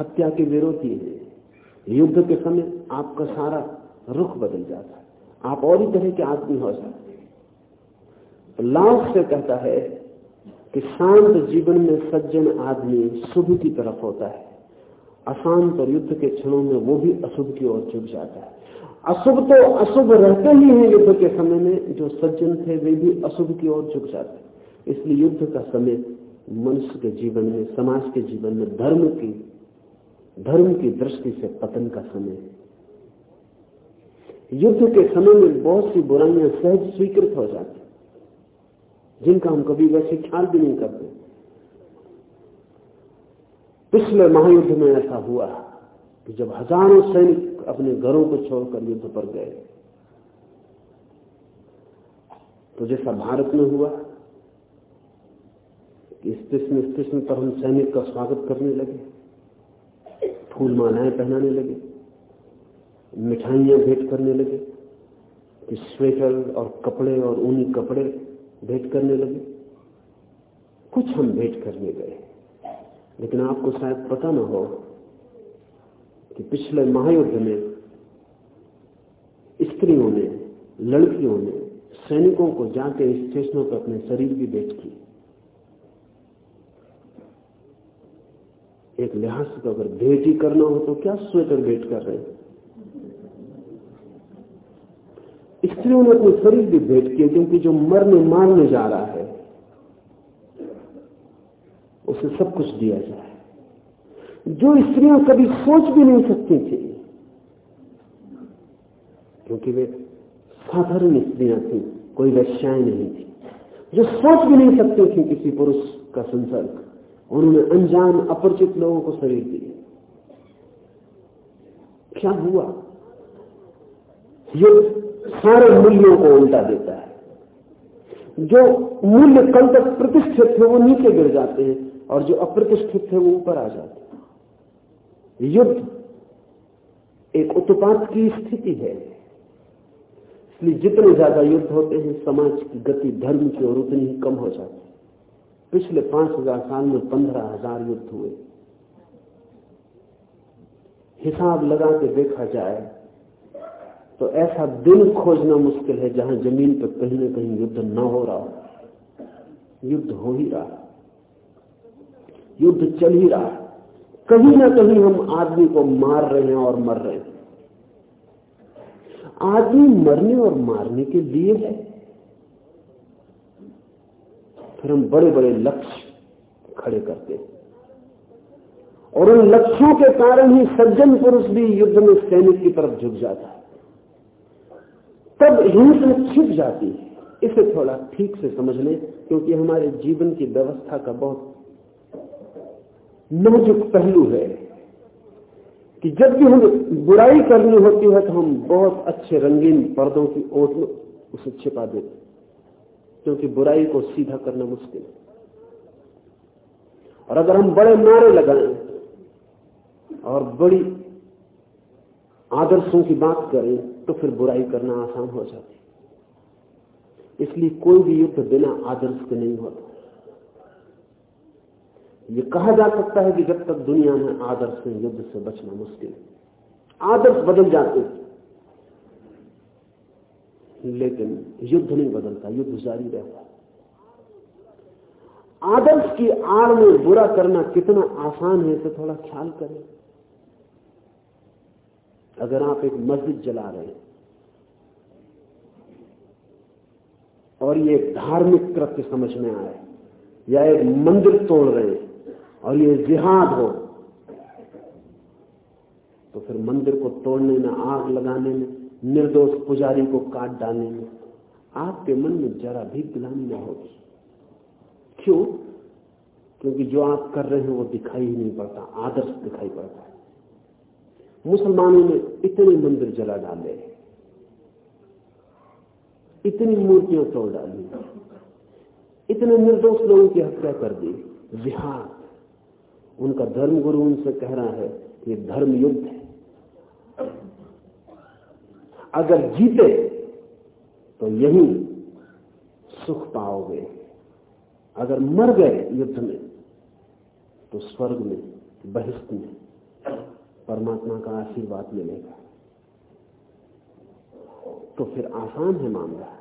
हत्या के विरोधी है। युद्ध के समय आपका सारा रुख बदल जाता है। आप और ही तरह के आदमी हो जाते लाभ से कहता है कि शांत जीवन में सज्जन आदमी शुभ की तरफ़ होता है। अशांत और युद्ध के क्षणों में वो भी अशुभ की ओर झुक जाता है। अशुभ तो अशुभ रहते ही हैं युद्ध के समय में, जो सज्जन थे वे भी अशुभ की ओर झुक जाते इसलिए युद्ध का समय मनुष्य के जीवन में, समाज के जीवन में, धर्म की धर्म की दृष्टि से पतन का समय युद्ध के समय में बहुत सी बुराइयाँ सहज स्वीकृत हो जाती जिनका हम कभी वैसे ख्याल भी नहीं करते। पिछले महायुद्ध में ऐसा हुआ कि जब हज़ारों सैनिक अपने घरों को छोड़कर युद्ध पर गए तो जैसा भारत में हुआ कि स्टेशन स्टेशन पर हम सैनिक का स्वागत करने लगे। फूल मालाएँ पहनाने लगे, मिठाइयाँ भेंट करने लगे, स्वेटर और कपड़े और ऊनी कपड़े भेंट करने लगे। कुछ हम भेंट करने गए, लेकिन आपको शायद पता ना हो कि पिछले महायुद्ध में स्त्रियों ने, लड़कियों ने सैनिकों को जाके स्टेशनों पर अपने शरीर की भेंट की। एक लिहाज से तो अगर भेंट ही करना हो तो क्या स्वेटर भेंट कर रहे हैं? स्त्रियों ने अपने शरीर भी भेंट किए, क्योंकि जो मरने मारने जा रहा है, उसे सब कुछ दिया जाए जो स्त्रियाँ कभी सोच भी नहीं सकती थी, क्योंकि वे साधारण स्त्रियाँ थी, कोई वैश्याएँ नहीं थी। जो सोच भी नहीं सकती थी किसी पुरुष का संसर्ग उन्होंने अनजान, अपरिचित लोगों को शरीर दिए क्या हुआ? युद्ध सारे मूल्यों को उल्टा देता है। जो मूल्य कल तक प्रतिष्ठित थे, वो नीचे गिर जाते हैं और जो अप्रतिष्ठित थे, वो ऊपर आ जाते हैं। युद्ध एक उत्पात की स्थिति है। इसलिए जितने ज़्यादा युद्ध होते हैं, समाज की गति धर्म की ओर उतनी ही कम हो जाती पिछले पाँच हज़ार साल में पंद्रह हज़ार युद्ध हुए। हिसाब लगा के देखा जाए तो ऐसा दिन खोजना मुश्किल है जहाँ ज़मीन पर कहीं ना कहीं युद्ध न हो रहा हो। युद्ध हो ही रहा युद्ध चल ही रहा कहीं ना कहीं हम आदमी को मार रहे हैं और मर रहे हैं। आदमी मरने और मारने के लिए है। फिर हम बड़े बड़े लक्ष्य खड़े करते हैं। और उन लक्ष्यों के कारण ही सज्जन पुरुष भी युद्ध में सैनिक की तरफ़ झुक जाता है। तब हिंसा छिप जाती है। इसे थोड़ा ठीक से समझ लें, क्योंकि हमारे जीवन की व्यवस्था का बहुत नाजुक पहलू है कि जब भी हमें बुराई करनी होती है तो हम बहुत अच्छे रंगीन पर्दों की ओट में उसे छिपा देते क्योंकि बुराई को सीधा करना मुश्किल है। और अगर हम बड़े नारे लगाएँ और बड़ी आदर्शों की बात करें तो फिर बुराई करना आसान हो जाती इसलिए कोई भी युद्ध बिना आदर्श के नहीं होता। ये कहा जा सकता है कि जब तक दुनिया में आदर्श युद्ध से बचना मुश्किल है। आदर्श बदल जाते लेकिन युद्ध नहीं बदलता, युद्ध जारी रहता। आदर्श की आड़ में बुरा करना कितना आसान है, इसे थोड़ा ख्याल करें। अगर आप एक मस्जिद जला रहे हैं, और ये धार्मिक कृत्य समझ में आए, या एक मंदिर तोड़ रहे हैं, और ये जिहाद हो तो फिर मंदिर को तोड़ने में आग लगाने में निर्दोष पुजारी को काट डालने में आपके मन में जरा भी गुलामी न होगी। क्यों? क्योंकि जो आप कर रहे हैं वो दिखाई ही नहीं पड़ता, आदर्श दिखाई पड़ता है। मुसलमानों ने इतने मंदिर जला डाले, इतनी मूर्तियाँ तोड़ डाली, इतने निर्दोष लोगों की हत्या कर दी। जिहाद उनका धर्म गुरु उनसे कह रहा है कि धर्म युद्ध है। अगर जीते तो यही सुख पाओगे। अगर मर गए युद्ध में तो स्वर्ग में बहिष्ठ में, परमात्मा का आशीर्वाद मिलेगा। तो फिर आसान है मामला।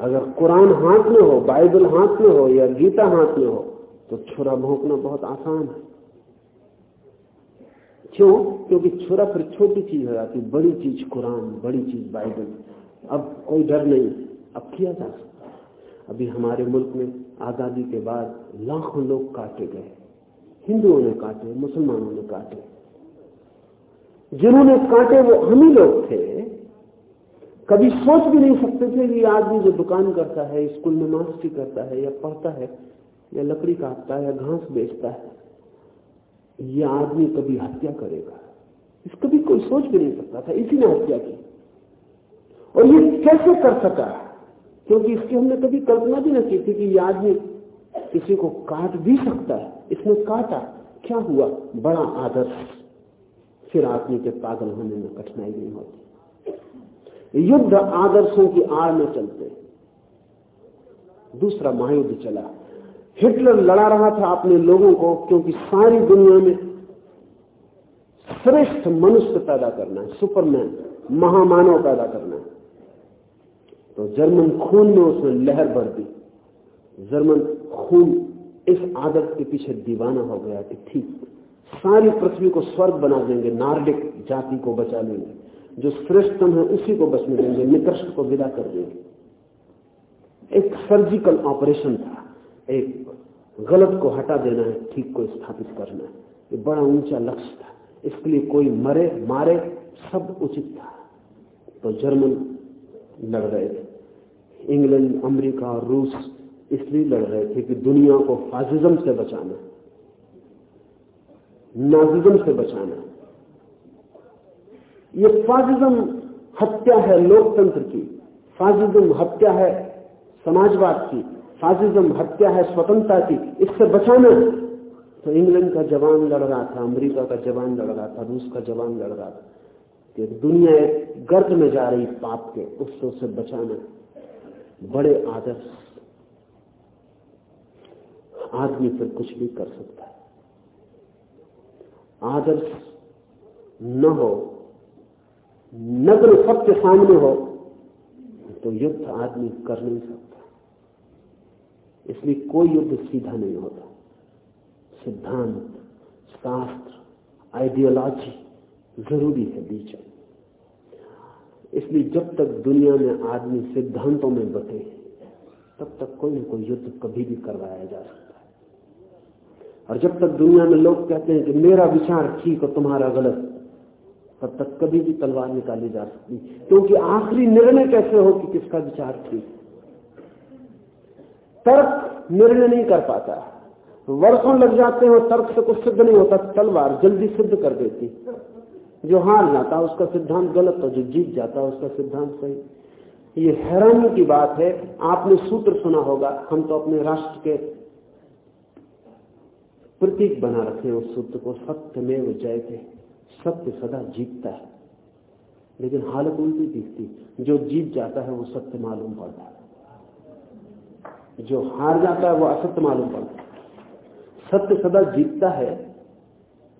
अगर कुरान हाथ में हो, बाइबल हाथ में हो, या गीता हाथ में हो तो छुरा भोंकना बहुत आसान है। क्यों? क्योंकि छुरा फिर छोटी चीज़ हो जाती, बड़ी चीज़ कुरान, बड़ी चीज़ बाइबल। अब कोई डर नहीं, अब किया जा सकता अभी हमारे मुल्क में आज़ादी के बाद लाखों लोग काटे गए। हिंदुओं ने काटे, मुसलमानों ने काटे। जिन्होंने काटे वो हम ही लोग थे। कभी सोच भी नहीं सकते थे कि आदमी जो दुकान करता है, स्कूल में मास्टरी करता है, या पढ़ता है, या लकड़ी काटता है, या घास बेचता है ये आदमी कभी हत्या करेगा। इस कभी कोई सोच भी नहीं सकता था, इसी ने हत्या की। और ये कैसे कर सका? क्योंकि इसकी हमने कभी कल्पना भी न की थी कि ये आदमी किसी को काट भी सकता है। इसने काटा। क्या हुआ? बड़ा आदर्श फिर आदमी के पागल होने में कठिनाई नहीं होती। युद्ध आदर्शों की आड़ में चलते। दूसरा महायुद्ध चला। हिटलर लड़ा रहा था अपने लोगों को क्योंकि सारी दुनिया में श्रेष्ठ मनुष्य पैदा करना है, सुपरमैन, महामानव पैदा करना है। तो जर्मन खून में उसने लहर भर दी। जर्मन खून इस आदत के पीछे दीवाना हो गया कि ठीक, सारी पृथ्वी को स्वर्ग बना देंगे, नार्डिक जाति को बचा लेंगे, जो श्रेष्ठतम है उसी को बचने देंगे, निकृष्ट को विदा कर देंगे। एक सर्जिकल ऑपरेशन था, एक गलत को हटा देना है, ठीक को स्थापित करना है। ये बड़ा ऊँचा लक्ष्य था। इसके लिए कोई मरे, मारे, सब उचित था। तो जर्मन लड़ रहे थे। इंग्लैंड, अमेरिका, रूस इसलिए लड़ रहे थे कि दुनिया को फाजिज्म से बचाना नाजिज्म से बचाना ये फाजिज्म हत्या है लोकतंत्र की। फाजिज्म हत्या है समाजवाद की। फाजिज्म हत्या है, स्वतंत्रता की इससे बचाना तो इंग्लैंड का जवान लड़ रहा था, अमेरिका का जवान लड़ रहा था, रूस का जवान लड़ रहा था। कि दुनिया एक गर्त में जा रही पाप के, उससे उसे बचाना बड़े आदर्श। आदमी फिर कुछ भी कर सकता है। आदर्श न हो, नग्न सबके सामने हो तो युद्ध आदमी कर नहीं सकता। इसलिए कोई युद्ध सीधा नहीं होता। सिद्धांत, शास्त्र आइडियोलॉजी ज़रूरी है बीच में। इसलिए जब तक दुनिया में आदमी सिद्धांतों में बटे तब तक कोई ना कोई युद्ध कभी भी करवाया जा सकता है। और जब तक दुनिया में लोग कहते हैं कि मेरा विचार ठीक और तुम्हारा गलत, तब तक कभी भी तलवार निकाली जा सकती। क्योंकि आखिरी निर्णय कैसे हो कि किसका विचार ठीक? तर्क निर्णय नहीं कर पाता। वर्षों लग जाते हैं तर्क से कुछ सिद्ध नहीं होता, तलवार जल्दी सिद्ध कर देती। जो हार जाता, उसका सिद्धांत गलत और जो जीत जाता, उसका सिद्धांत सही। ये हैरानी की बात है। आपने सूत्र सुना होगा, हम तो अपने राष्ट्र के प्रतीक बना रखे उस सूत्र को। सत्य में वो जय थे सत्य सदा जीतता है। लेकिन हालत उल्टी दिखती। जो जीत जाता है, वो सत्य मालूम पड़ता है। जो हार जाता है वो असत्य मालूम पड़ता सत्य सदा जीतता है,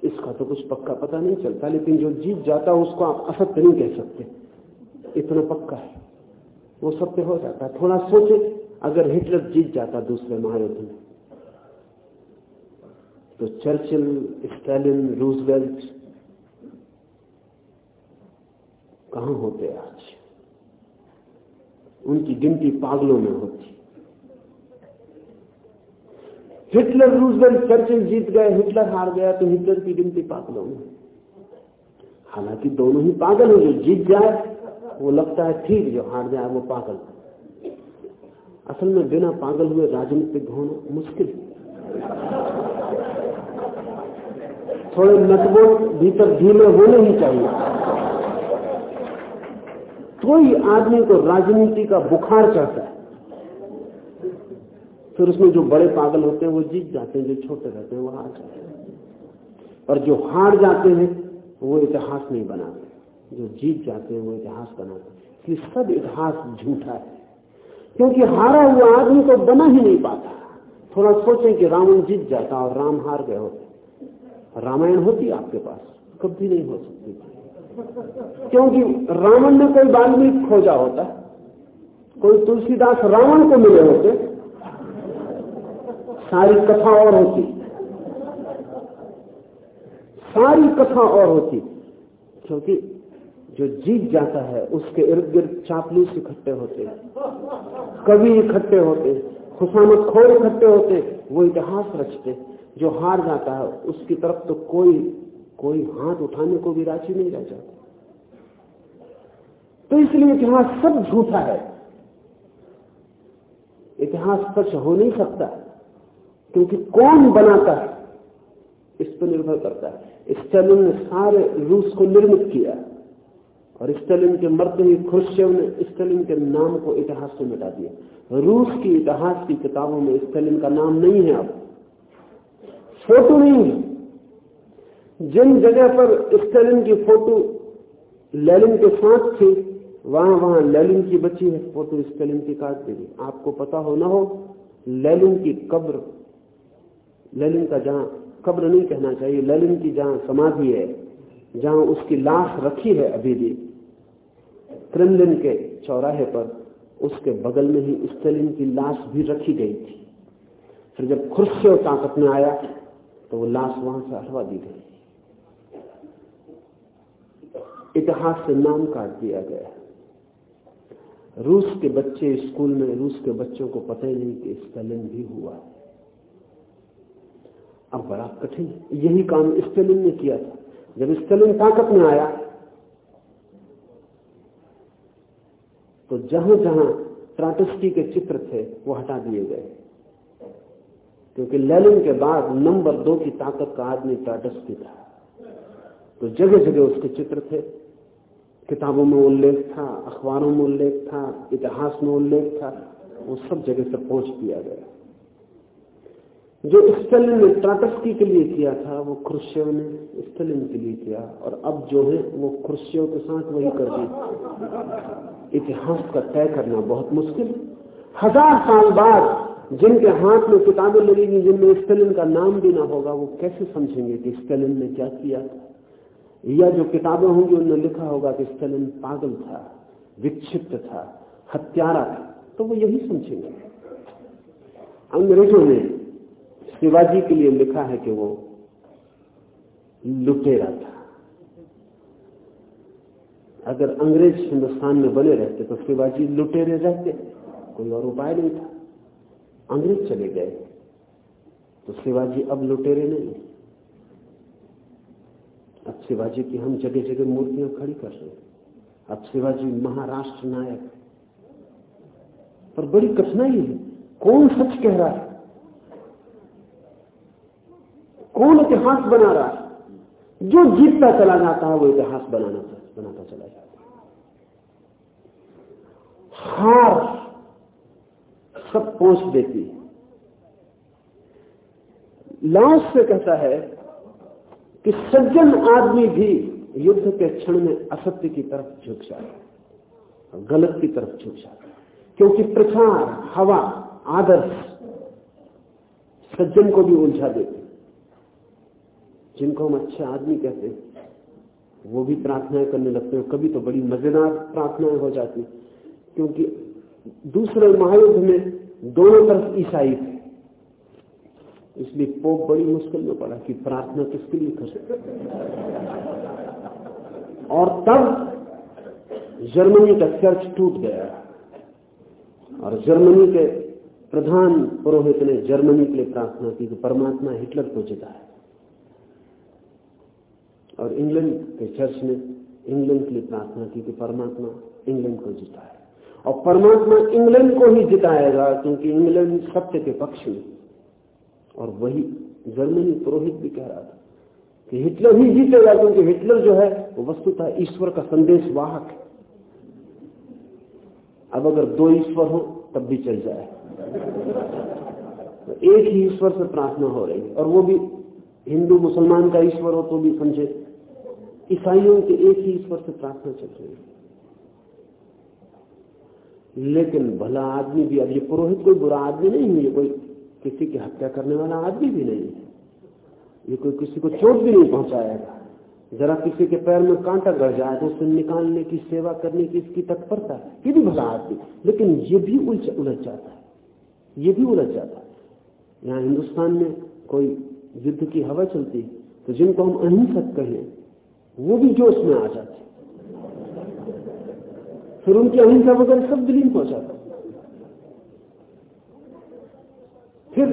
इसका तो कुछ पक्का पता नहीं चलता, लेकिन जो जीत जाता है उसको आप असत्य नहीं कह सकते। इतना पक्का है। वो सत्य हो जाता है। थोड़ा सोचे, अगर हिटलर जीत जाता दूसरे महायुद्ध में तो चर्चिल, स्टैलिन, रूजवेल्ट कहाँ होते आज? उनकी गिनती पागलों में होती। हिटलर रूजवेल्ट चर्चिल जीत गए, हिटलर हार गया तो हिटलर की गिनती पागलों में। हालाँकि दोनों ही पागल है, जो जीत जाए, वो लगता है ठीक, जो हार जाए, वो पागल असल में बिना पागल हुए राजनीतिक होना मुश्किल। थोड़े नटबोट भीतर ढीले होने ही चाहिए। कोई आदमी को राजनीति का बुखार चढ़ता है। फिर उसमें जो बड़े पागल होते हैं, वो जीत जाते हैं, जो छोटे रहते हैं, वो हार जाते हैं। और जो हार जाते हैं, वो इतिहास नहीं बनाते। जो जीत जाते हैं, वो इतिहास बनाते इसलिए सब इतिहास झूठा है। क्योंकि हारा हुआ आदमी तो बना ही नहीं पाता। थोड़ा सोचें कि रावण जीत जाता और राम हार गए होते। रामायण होती आपके पास, कभी नहीं हो सकती। क्योंकि रावण ने कोई वाल्मीकि खोजा होता। कोई तुलसीदास रावण को मिले होते। सारी कथा और होती। सारी कथा और होती। क्योंकि जो जीत जाता है, उसके इर्द गिर्द चापलूस इकट्ठे होते, कवि इकट्ठे होते खुशामत खोर इकट्ठे होते, वो इतिहास रचते। जो हार जाता है, उसकी तरफ़ तो कोई कोई हाथ उठाने को भी राज़ी नहीं रह जाता। तो इसलिए इतिहास सब झूठा है। इतिहास सच हो नहीं सकता। क्योंकि कौन बनाता है? इस पर निर्भर करता है। स्टेलिन ने सारे रूस को निर्मित किया। और स्टेलिन के मरते ही खुर्शेव ने स्टेलिन के नाम को इतिहास से मिटा दिया। रूस की इतिहास की किताबों में स्टेलिन का नाम नहीं है अब। फ़ोटो नहीं है जिन जगह पर स्टेलिन की फ़ोटो लेलिन के साथ थी, वहाँ वहाँ लेलिन की बची है। फ़ोटो स्टेलिन की काट देगी आपको पता हो ना हो लेलिन की कब्र लेलिन का जहाँ, कब्र नहीं कहना चाहिए, ललिन की जहाँ समाधि है, जहाँ उसकी लाश रखी है अभी भी क्रेमलिन के चौराहे पर, उसके बगल में ही स्टेलिन की लाश भी रखी गई थी। फिर जब खुर्शेव ताकत में आया तो वो लाश वहाँ से हटवा दी गई। इतिहास से नाम काट दिया गया रूस के बच्चे स्कूल में, रूस के बच्चों को पता ही नहीं कि स्टेलिन भी हुआ है। अब बड़ा कठिन। यही काम स्टेलिन ने किया था। जब स्टेलिन ताकत में आया तो जहाँ जहाँ ट्राटस्की के चित्र थे, वो हटा दिए गए। क्योंकि लेलिन के बाद नंबर दो की ताकत का आदमी ट्राटस्की था। तो जगह जगह उसके चित्र थे। किताबों में उल्लेख था, अखबारों में उल्लेख था, इतिहास में उल्लेख था। वो सब जगह से पहुँच दिया गया। जो स्टेलिन ने ट्राटस्की के लिए किया था, वो क्रुश्चेव ने स्टेलिन के लिए किया, और अब जो है, वो क्रुश्चेव के साथ वही कर दी इतिहास का तय करना बहुत मुश्किल। हज़ार साल बाद जिनके हाथ में किताबें लगेगी जिनमें स्टेलिन का नाम भी ना होगा, वो कैसे समझेंगे कि स्टेलिन ने क्या किया? या जो किताबें होंगी उनमें लिखा होगा कि स्टेलिन पागल था, विक्षिप्त था, हत्यारा था। तो वो यही समझेंगे। अंग्रेज़ों ने शिवाजी के लिए लिखा है कि वो लुटेरा था अगर अंग्रेज़ हिंदुस्तान में बने रहते तो शिवाजी लुटेरे रहते कोई और उपाय नहीं था। अंग्रेज़ चले गए तो शिवाजी अब लुटेरे नहीं। अब शिवाजी की हम जगह जगह मूर्तियाँ खड़ी कर रहे हैं। अब शिवाजी महाराष्ट्र नायक। पर बड़ी कठिनाई है। कौन सच कह रहा है? कौन इतिहास बना रहा है? जो जीतता चला जाता है, वो इतिहास बनाना बनाता चला जाता है। हार सब पहुँच देती है। लाओस से कहता है कि सज्जन आदमी भी युद्ध के क्षण में असत्य की तरफ़ झुक जाता है गलत की तरफ़ झुक जाता है क्योंकि प्रचार हवा, आदर्श सज्जन को भी उलझा देते जिनको हम अच्छे आदमी कहते हैं, वो भी प्रार्थनाएँ करने लगते हैं। कभी तो बड़ी मज़ेदार प्रार्थनाएँ हो जाती क्योंकि दूसरे महायुद्ध में दोनों तरफ़ ईसाई थे। इसलिए पोप बड़ी मुश्किल में पड़ा कि प्रार्थना किसके लिए कर और तब जर्मनी का चर्च टूट गया और जर्मनी के प्रधान पुरोहित ने जर्मनी के लिए प्रार्थना की कि परमात्मा हिटलर को जिताए। और इंग्लैंड के चर्च ने इंग्लैंड के लिए प्रार्थना की कि परमात्मा इंग्लैंड को जिताए। और परमात्मा इंग्लैंड को ही जिताएगा क्योंकि इंग्लैंड सत्य के पक्ष में। और वही जर्मनी पुरोहित भी कह रहा था कि हिटलर ही जीतेगा क्योंकि हिटलर जो है, वो वस्तुतः ईश्वर का संदेश वाहक है। अब अगर दो ईश्वर हो, तब भी चल जाए। तो एक ही ईश्वर से प्रार्थना हो रही है। और वो भी हिंदू मुसलमान का ईश्वर हो तो भी समझे ईसाइयों के एक ही ईश्वर से प्रार्थना चल रही है। लेकिन भला आदमी भी, अब ये पुरोहित कोई बुरा आदमी नहीं है, ये कोई किसी की हत्या करने वाला आदमी भी नहीं है। ये कोई किसी को चोट भी नहीं पहुंचाएगा। जरा किसी के पैर में कांटा गड़ जाए तो उसे निकालने की, सेवा करने की इसकी तत्परता ये भी भला आदमी। लेकिन ये भी उलझ उलझ जाता है। ये भी उलझ जाता है। यहाँ हिंदुस्तान में कोई युद्ध की हवा चलती तो जिनको हम अहिंसक कहें वो भी जोश में आ जाते फिर उनकी अहिंसा वगैरह सब विलीन हो जाता फिर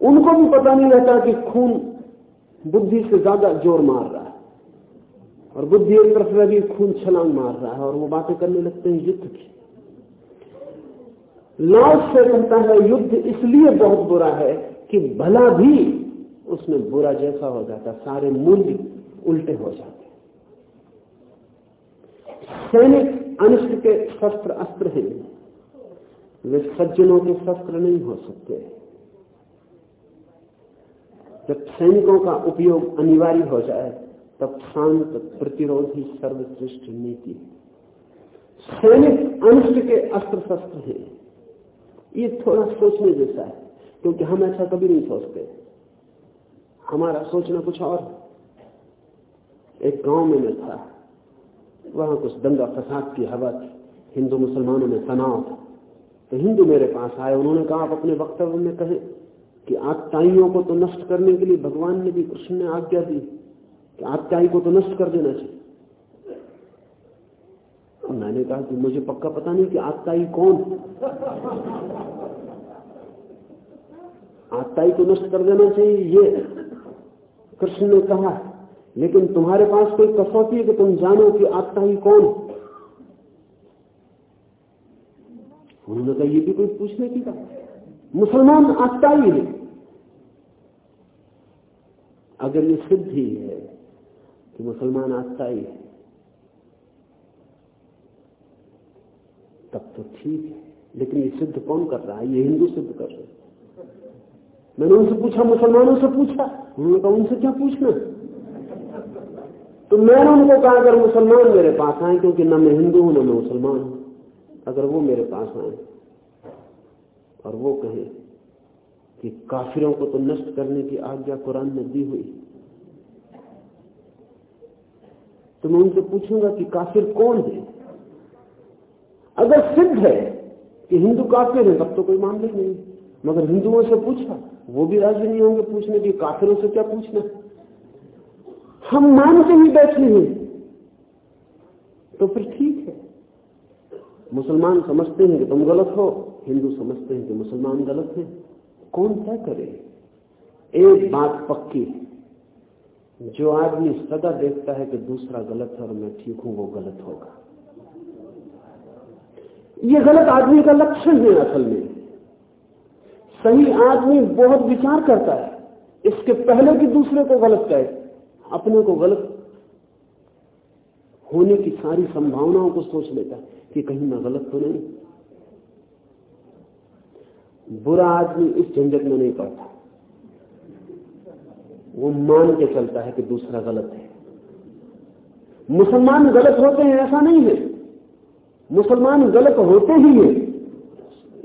उनको भी पता नहीं रहता कि खून बुद्धि से ज़्यादा ज़ोर मार रहा है। और बुद्धि एक तरफ़ लगी खून छलांग मार रहा है और वो बातें करने लगते हैं युद्ध की। लाश से कहता है, युद्ध इसलिए बहुत बुरा है कि भला भी उसमें बुरा जैसा हो जाता सारे मूल्य उल्टे हो जाते सैनिक अनिष्ट के शस्त्र अस्त्र हैं। वे सज्जनों के शस्त्र नहीं हो सकते। जब सैनिकों का उपयोग अनिवार्य हो जाए, तब शांत प्रतिरोध ही सर्वश्रेष्ठ नीति सैनिक अनिष्ट के अस्त्र शस्त्र हैं। ये थोड़ा सोचने जैसा है, क्योंकि हम ऐसा कभी नहीं सोचते। हमारा सोचना कुछ और एक गाँव में मैं था। वहाँ कुछ दंगा फसाद की हवा थी। हिंदू मुसलमानों में तनाव था। तो हिंदू मेरे पास आए। उन्होंने कहा, आप अपने वक्तव्य में कहें कि आत्ताइयों को तो नष्ट करने के लिए भगवान ने भी कृष्ण ने आज्ञा दी कि आत्ताई को तो नष्ट कर देना चाहिए। मैंने कहा कि मुझे पक्का पता नहीं कि आत्ताई कौन आत्ताई को नष्ट कर देना चाहिए, ये कृष्ण ने कहा लेकिन तुम्हारे पास कोई कसौटी है कि तुम जानो कि आत्ताई कौन? उन्होंने कहा, ये भी कोई पूछने की बात मुसलमान आत्ताई है अगर ये सिद्ध ही है कि मुसलमान आत्ताई है तब तो ठीक है। लेकिन ये सिद्ध कौन कर रहा है? ये हिंदू सिद्ध कर रहे हैं। मैंने उनसे पूछा, मुसलमानों से पूछा। उन्होंने कहा, उनसे क्या पूछना तो मैंने उनको कहा, अगर मुसलमान मेरे पास आए, क्योंकि न मैं हिंदू हूँ, न मैं मुसलमान हूँ। अगर वो मेरे पास आए और वो कहे कि काफिरों को तो नष्ट करने की आज्ञा कुरान में दी हुई तो मैं उनसे पूछूँगा कि काफिर कौन है? अगर सिद्ध है कि हिंदू काफिर है, तब तो कोई मामला नहीं। मगर हिंदुओं से पूछा, वो भी राज़ी नहीं होंगे पूछने की, काफिरों से क्या पूछना? हम मान के ही बैठे हैं। तो फिर ठीक है। मुसलमान समझते हैं कि तुम गलत हो, हिंदू समझते हैं कि मुसलमान गलत है। कौन तय करे? एक बात पक्की जो आदमी सदा देखता है कि दूसरा गलत है और मैं ठीक हूँ, वो गलत होगा। ये गलत आदमी का लक्षण है असल में। सही आदमी बहुत विचार करता है। इसके पहले कि दूसरे को गलत कहे। अपने को गलत होने की सारी संभावनाओं को सोच लेता कि कहीं मैं गलत तो नहीं। बुरा आदमी इस झंझट में नहीं पड़ता। वो मान के चलता है कि दूसरा गलत है। मुसलमान गलत होते हैं, ऐसा नहीं है। मुसलमान गलत होते ही है।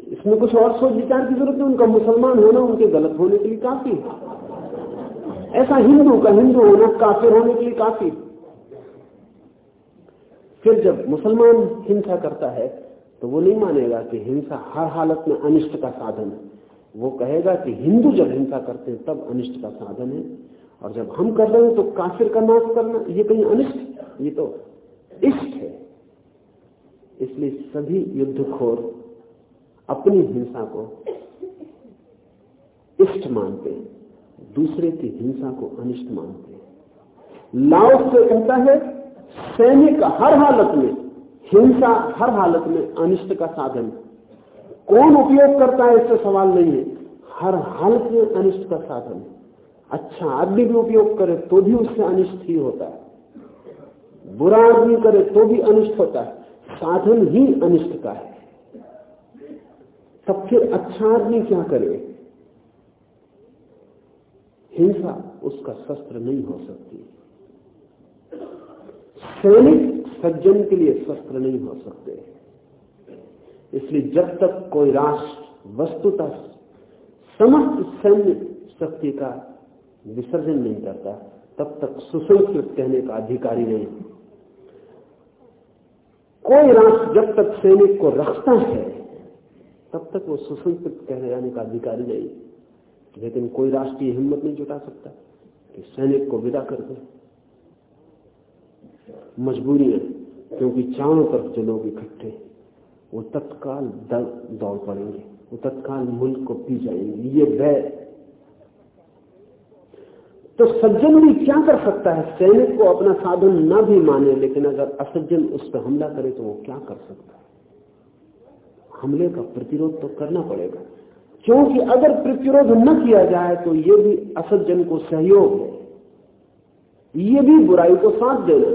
इसमें कुछ और सोच विचार की ज़रूरत है उनका मुसलमान होना उनके गलत होने के लिए काफ़ी है। ऐसा हिंदू का हिंदू होना काफिर होने के लिए काफ़ी फिर जब मुसलमान हिंसा करता है तो वो नहीं मानेगा कि हिंसा हर हालत में अनिष्ट का साधन है। वो कहेगा कि हिंदू जब हिंसा करते हैं, तब अनिष्ट का साधन है। और जब हम कर रहे हैं तो काफिर का नाश करना, ये कहीं अनिष्ट? ये तो इष्ट है। इसलिए सभी युद्धखोर अपनी हिंसा को इष्ट मानते हैं। दूसरे की हिंसा को अनिष्ट मानते हैं। से कहता है, सैनिक हर हालत में, हिंसा हर हालत में अनिष्ट का साधन कौन उपयोग करता है, इससे सवाल नहीं है। हर हालत में अनिष्ट का साधन अच्छा आदमी भी उपयोग करे तो भी उससे अनिष्ट ही होता है। बुरा आदमी करे तो भी अनिष्ट होता है। साधन ही अनिष्ट का है। फिर अच्छा आदमी क्या करे? हिंसा उसका शस्त्र नहीं हो सकती। सैनिक सज्जन के लिए शस्त्र नहीं हो सकते। इसलिए जब तक कोई राष्ट्र वस्तुतः समस्त सैन्य शक्ति का विसर्जन नहीं करता, तब तक सुसंस्कृत कहने का अधिकारी नहीं। कोई राष्ट्र जब तक सैनिक को रखता है, तब तक वो सुसंस्कृत कहने जाने का अधिकारी नहीं। लेकिन कोई राष्ट्रीय हिम्मत नहीं जुटा सकता कि सैनिक को विदा कर दे। मजबूरी है क्योंकि चारों तरफ़ जो लोग इकट्ठे, वो तत्काल दौड़ पड़ेंगे, वो तत्काल मुल्क को पी जाएँगे। ये भय। तो सज्जन भी क्या कर सकता है? सैनिक को अपना साधन ना भी माने, लेकिन अगर असज्जन उस पर हमला करे तो वो क्या कर सकता है? हमले का प्रतिरोध तो करना पड़ेगा। क्योंकि अगर प्रतिरोध न किया जाए तो ये भी असज्जन को सहयोग है। ये भी बुराई को साथ देना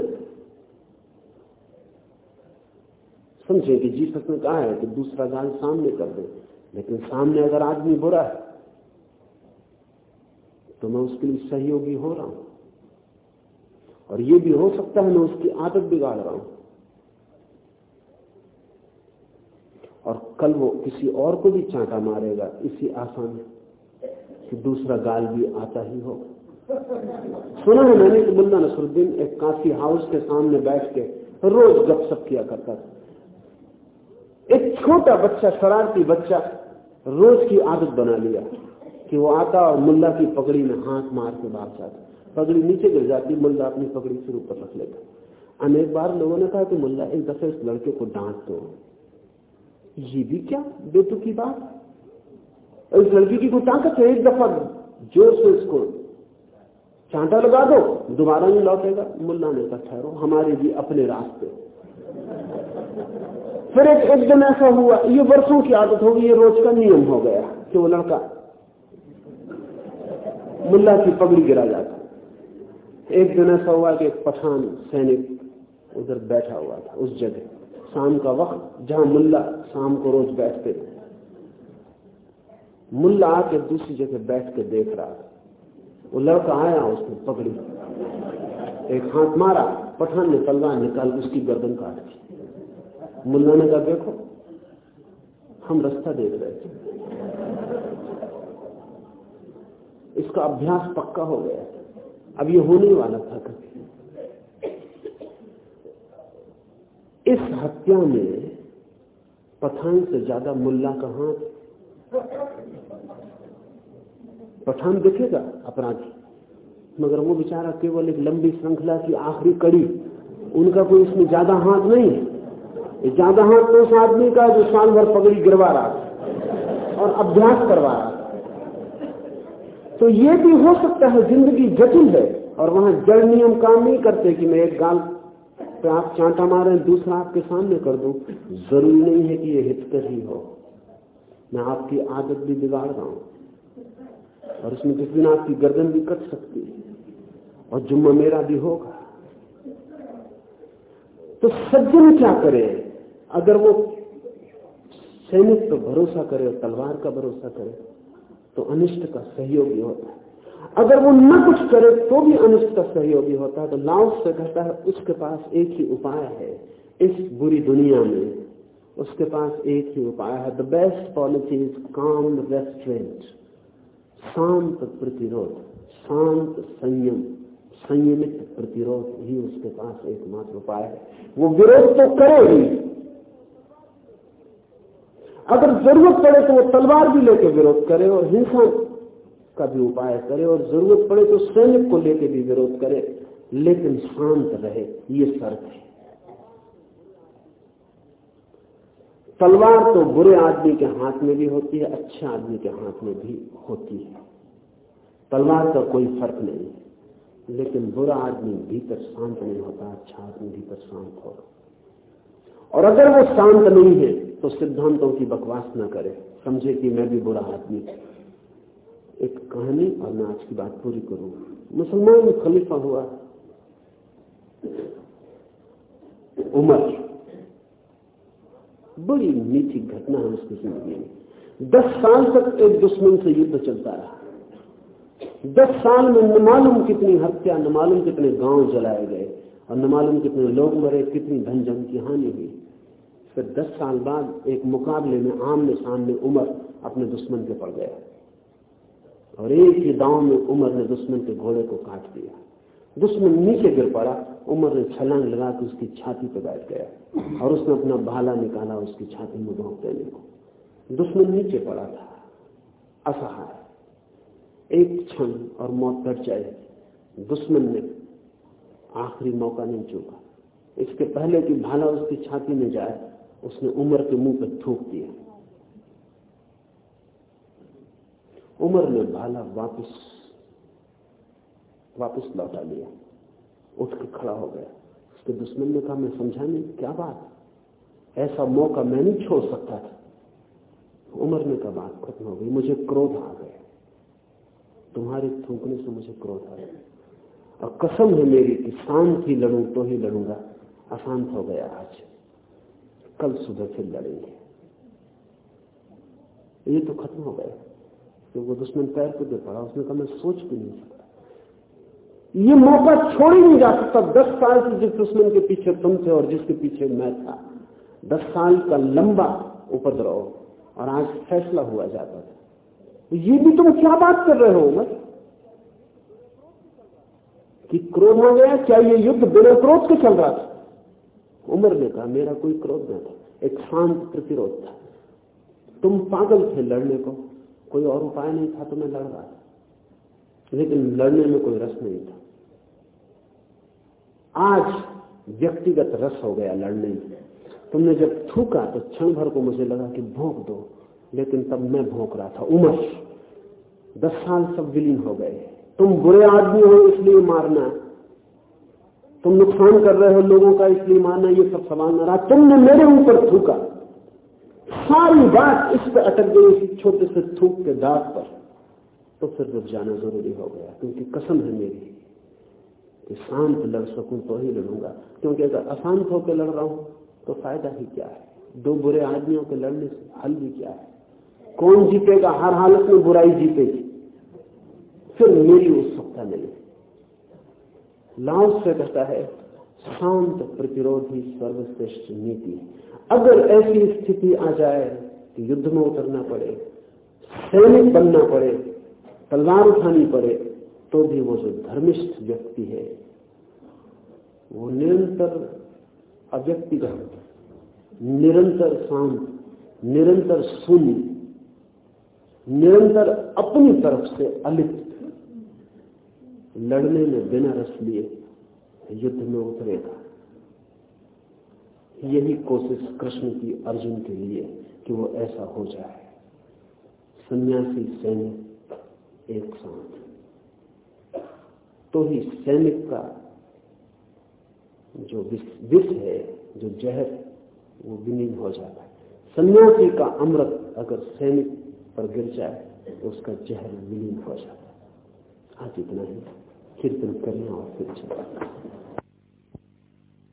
समझे कि जीसस ने कहा है कि दूसरा गाल सामने कर दे, लेकिन सामने अगर आदमी बुरा है तो मैं उसके लिए सहयोगी हो रहा हूँ। और ये भी हो सकता है मैं उसकी आदत बिगाड़ रहा हूँ। और कल वो किसी और को भी चांटा मारेगा, इसी आसान कि दूसरा गाल भी आता ही हो। सुना है मैंने कि मुल्ला नसरुद्दीन एक काफ़ी हाउस के सामने बैठ के रोज गपशप किया करता था। एक छोटा बच्चा, शरारती बच्चा, रोज की आदत बना लिया कि वो आता और मुल्ला की पगड़ी में हाथ मार के भाग जाता। पगड़ी नीचे गिर जाती मुल्ला अपनी पगड़ी सिर ऊपर रख लेता। अनेक बार लोगों ने कहा कि मुल्ला एक दफे इस लड़के को डांट दो। ये भी क्या बेतुकी बात? इस लड़की की कोई ताकत है एक दफ़ा ज़ोर से इसको चांटा लगा दो, दोबारा नहीं लौटेगा। मुल्ला ने कहा, ठहरो, हमारे भी अपने रास्ते। फिर एक एक दिन ऐसा हुआ, ये वर्षों की आदत होगी, ये रोज का नियम हो गया कि वो लड़का मुल्ला की पगड़ी गिरा जाता। एक दिन ऐसा हुआ कि एक पठान सैनिक उधर बैठा हुआ था, उस जगह। शाम का वक्त जहाँ मुल्ला शाम को रोज बैठते थे। मुल्ला आके दूसरी जगह बैठ के देख रहा वो लड़का आया, उसने पकड़ी। एक हाथ मारा, पठान ने तलवार निकाल उसकी गर्दन काट दी। मुल्ला ने कहा, देखो, हम रास्ता देख रहे थे। इसका अभ्यास पक्का हो गया। अब ये होने वाला था कभी। इस हत्या में पठान से ज़्यादा मुल्ला का हाथ पठान दिखेगा अपराधी। मगर वो बेचारा केवल एक लंबी श्रृंखला की आखिरी कड़ी। उनका कोई इसमें ज़्यादा हाथ नहीं है। ज़्यादा हाथ तो उस आदमी का जो साल भर पगड़ी गिरवा रहा था और अभ्यास करवा रहा था। तो ये भी हो सकता है ज़िंदगी जटिल है और वहाँ जड़ नियम काम नहीं करते कि मैं एक गाल पे आप चांटा मारे, दूसरा आपके सामने कर दूँ। ज़रूरी नहीं है कि ये हितकर ही हो। मैं आपकी आदत भी बिगाड़ रहा हूँ। और उसमें किस दिन आपकी गर्दन भी कट सकती है? और जुम्मा मेरा भी होगा। तो सज्जन क्या करे? अगर वो सैनिक पर भरोसा करे और तलवार का भरोसा करे तो अनिष्ट का सहयोगी होता है। अगर वो न कुछ करे तो भी अनिष्ट का सहयोगी होता है। तो लाओ से कहता है, उसके पास एक ही उपाय है, इस बुरी दुनिया में। उसके पास एक ही उपाय है the best policy is calm restraint शांत प्रतिरोध, शांत संयम, संयमित प्रतिरोध ही उसके पास एकमात्र उपाय है। वो विरोध तो करे ही अगर ज़रूरत पड़े तो वो तलवार भी लेकर विरोध करे और हिंसा का भी उपाय करे और ज़रूरत पड़े तो सैनिक को लेके भी विरोध करे, लेकिन शांत रहे, ये शर्त है। तलवार तो बुरे आदमी के हाथ में भी होती है, अच्छे आदमी के हाथ में भी होती है। तलवार का कोई फ़र्क नहीं है, लेकिन बुरा आदमी भीतर शांत नहीं होता अच्छा आदमी भीतर शांत होगा और अगर वो शांत नहीं है तो सिद्धांतों की बकवास ना करे, समझे कि मैं भी बुरा आदमी एक कहानी और मैं आज की बात पूरी करूँ। मुसलमान खलीफा हुआ। उमर। बड़ी मीठी घटना है उसकी ज़िंदगी में। दस साल तक एक दुश्मन से युद्ध चलता रहा। दस साल में न मालूम कितनी हत्या, न मालूम कितने गाँव जलाए गए, और न मालूम कितने लोग मरे, कितनी धन जन की हानि हुई। फिर दस साल बाद एक मुकाबले में आमने सामने उमर अपने दुश्मन के पड़ गया। और एक ही दांव में उमर ने दुश्मन के घोड़े को काट दिया। दुश्मन नीचे गिर पड़ा। उमर ने छलांग लगा के उसकी छाती पर बैठ गया और उसने अपना भाला निकाला उसकी छाती में भोंक देने को। दुश्मन नीचे पड़ा था। असहाय। एक क्षण और मौत घट जाए। दुश्मन ने आखिरी मौका नहीं चूका। इसके पहले कि भाला उसकी छाती में जाए, उसने उमर के मुँह पर थूक दिया। उमर ने भाला वापस वापस लौटा लिया। उठ के खड़ा हो गया। उसके दुश्मन ने कहा, मैं समझा नहीं, क्या बात? ऐसा मौका मैं नहीं छोड़ सकता था। उमर ने कहा, बात खत्म हो गई, मुझे क्रोध आ गया। तुम्हारे थूकने से मुझे क्रोध आ गया। और कसम है मेरी कि शांत ही लड़ू तो ही लड़ूँगा। अशांत हो गया आज। कल सुबह फिर लड़ेंगे। ये तो खत्म हो गया। तो वो दुश्मन पैर दे पड़ा। उसने कहा, मैं सोच भी नहीं सकता। ये मौका छोड़ ही नहीं जा सकता। दस साल से जिस दुश्मन के पीछे तुम थे और जिसके पीछे मैं था, दस साल का लंबा उपद्रव और आज फैसला हुआ जाता था। तो ये भी तुम क्या बात कर रहे हो, उमर? कि क्रोध हो गया? क्या ये युद्ध बिना क्रोध के चल रहा था? उमर ने कहा, मेरा कोई क्रोध न था। एक शांत प्रतिरोध था। तुम पागल थे लड़ने को। कोई और उपाय नहीं था तो मैं लड़ रहा लेकिन लड़ने में कोई रस नहीं था। आज व्यक्तिगत रस हो गया लड़ने में। तुमने जब थूका तो क्षण भर को मुझे लगा कि भोंक दो, लेकिन तब मैं भोंक रहा था। उमर दस साल सब विलीन हो गए। तुम बुरे आदमी हो, इसलिए मारना। तुम नुकसान कर रहे हो लोगों का, इसलिए मारना, ये सब सवाल न रहा। तुमने मेरे ऊपर थूका। सारी बात इस पर अटक गई इस छोटे से थूक के दाग पर। तो फिर रुक जाना ज़रूरी हो गया, क्योंकि कसम है मेरी कि शांत लड़ सकूँ तो ही लड़ूँगा। क्योंकि अगर अशांत होकर लड़ रहा हूँ तो फ़ायदा ही क्या है? दो बुरे आदमियों के लड़ने से हल भी क्या है? कौन जीतेगा? हर हालत में बुराई जीतेगी। फिर मेरी उत्सुकता नहीं लाओस से कहता है, शांत प्रतिरोध सर्वश्रेष्ठ नीति अगर ऐसी स्थिति आ जाए तो युद्ध में उतरना पड़े, सैनिक बनना पड़े, तलवार उठानी पड़े तो भी वो जो धर्मिष्ठ व्यक्ति है, वो निरंतर अव्यक्तिगत, निरंतर शांत, निरंतर शून्य, निरंतर अपनी तरफ़ से अलिप्त, लड़ने में बिना रस लिए युद्ध में उतरेगा। यही कोशिश कृष्ण की अर्जुन के लिए कि वो ऐसा हो जाए। सन्यासी सैनिक एक साथ। तो ही सैनिक का जो विष है, जो जहर, वो विलीन हो जाता है। सन्यासी का अमृत अगर सैनिक पर गिर जाए तो उसका जहर विलीन हो जाता है। आज इतना ही। कीर्तन करें और फिर चलता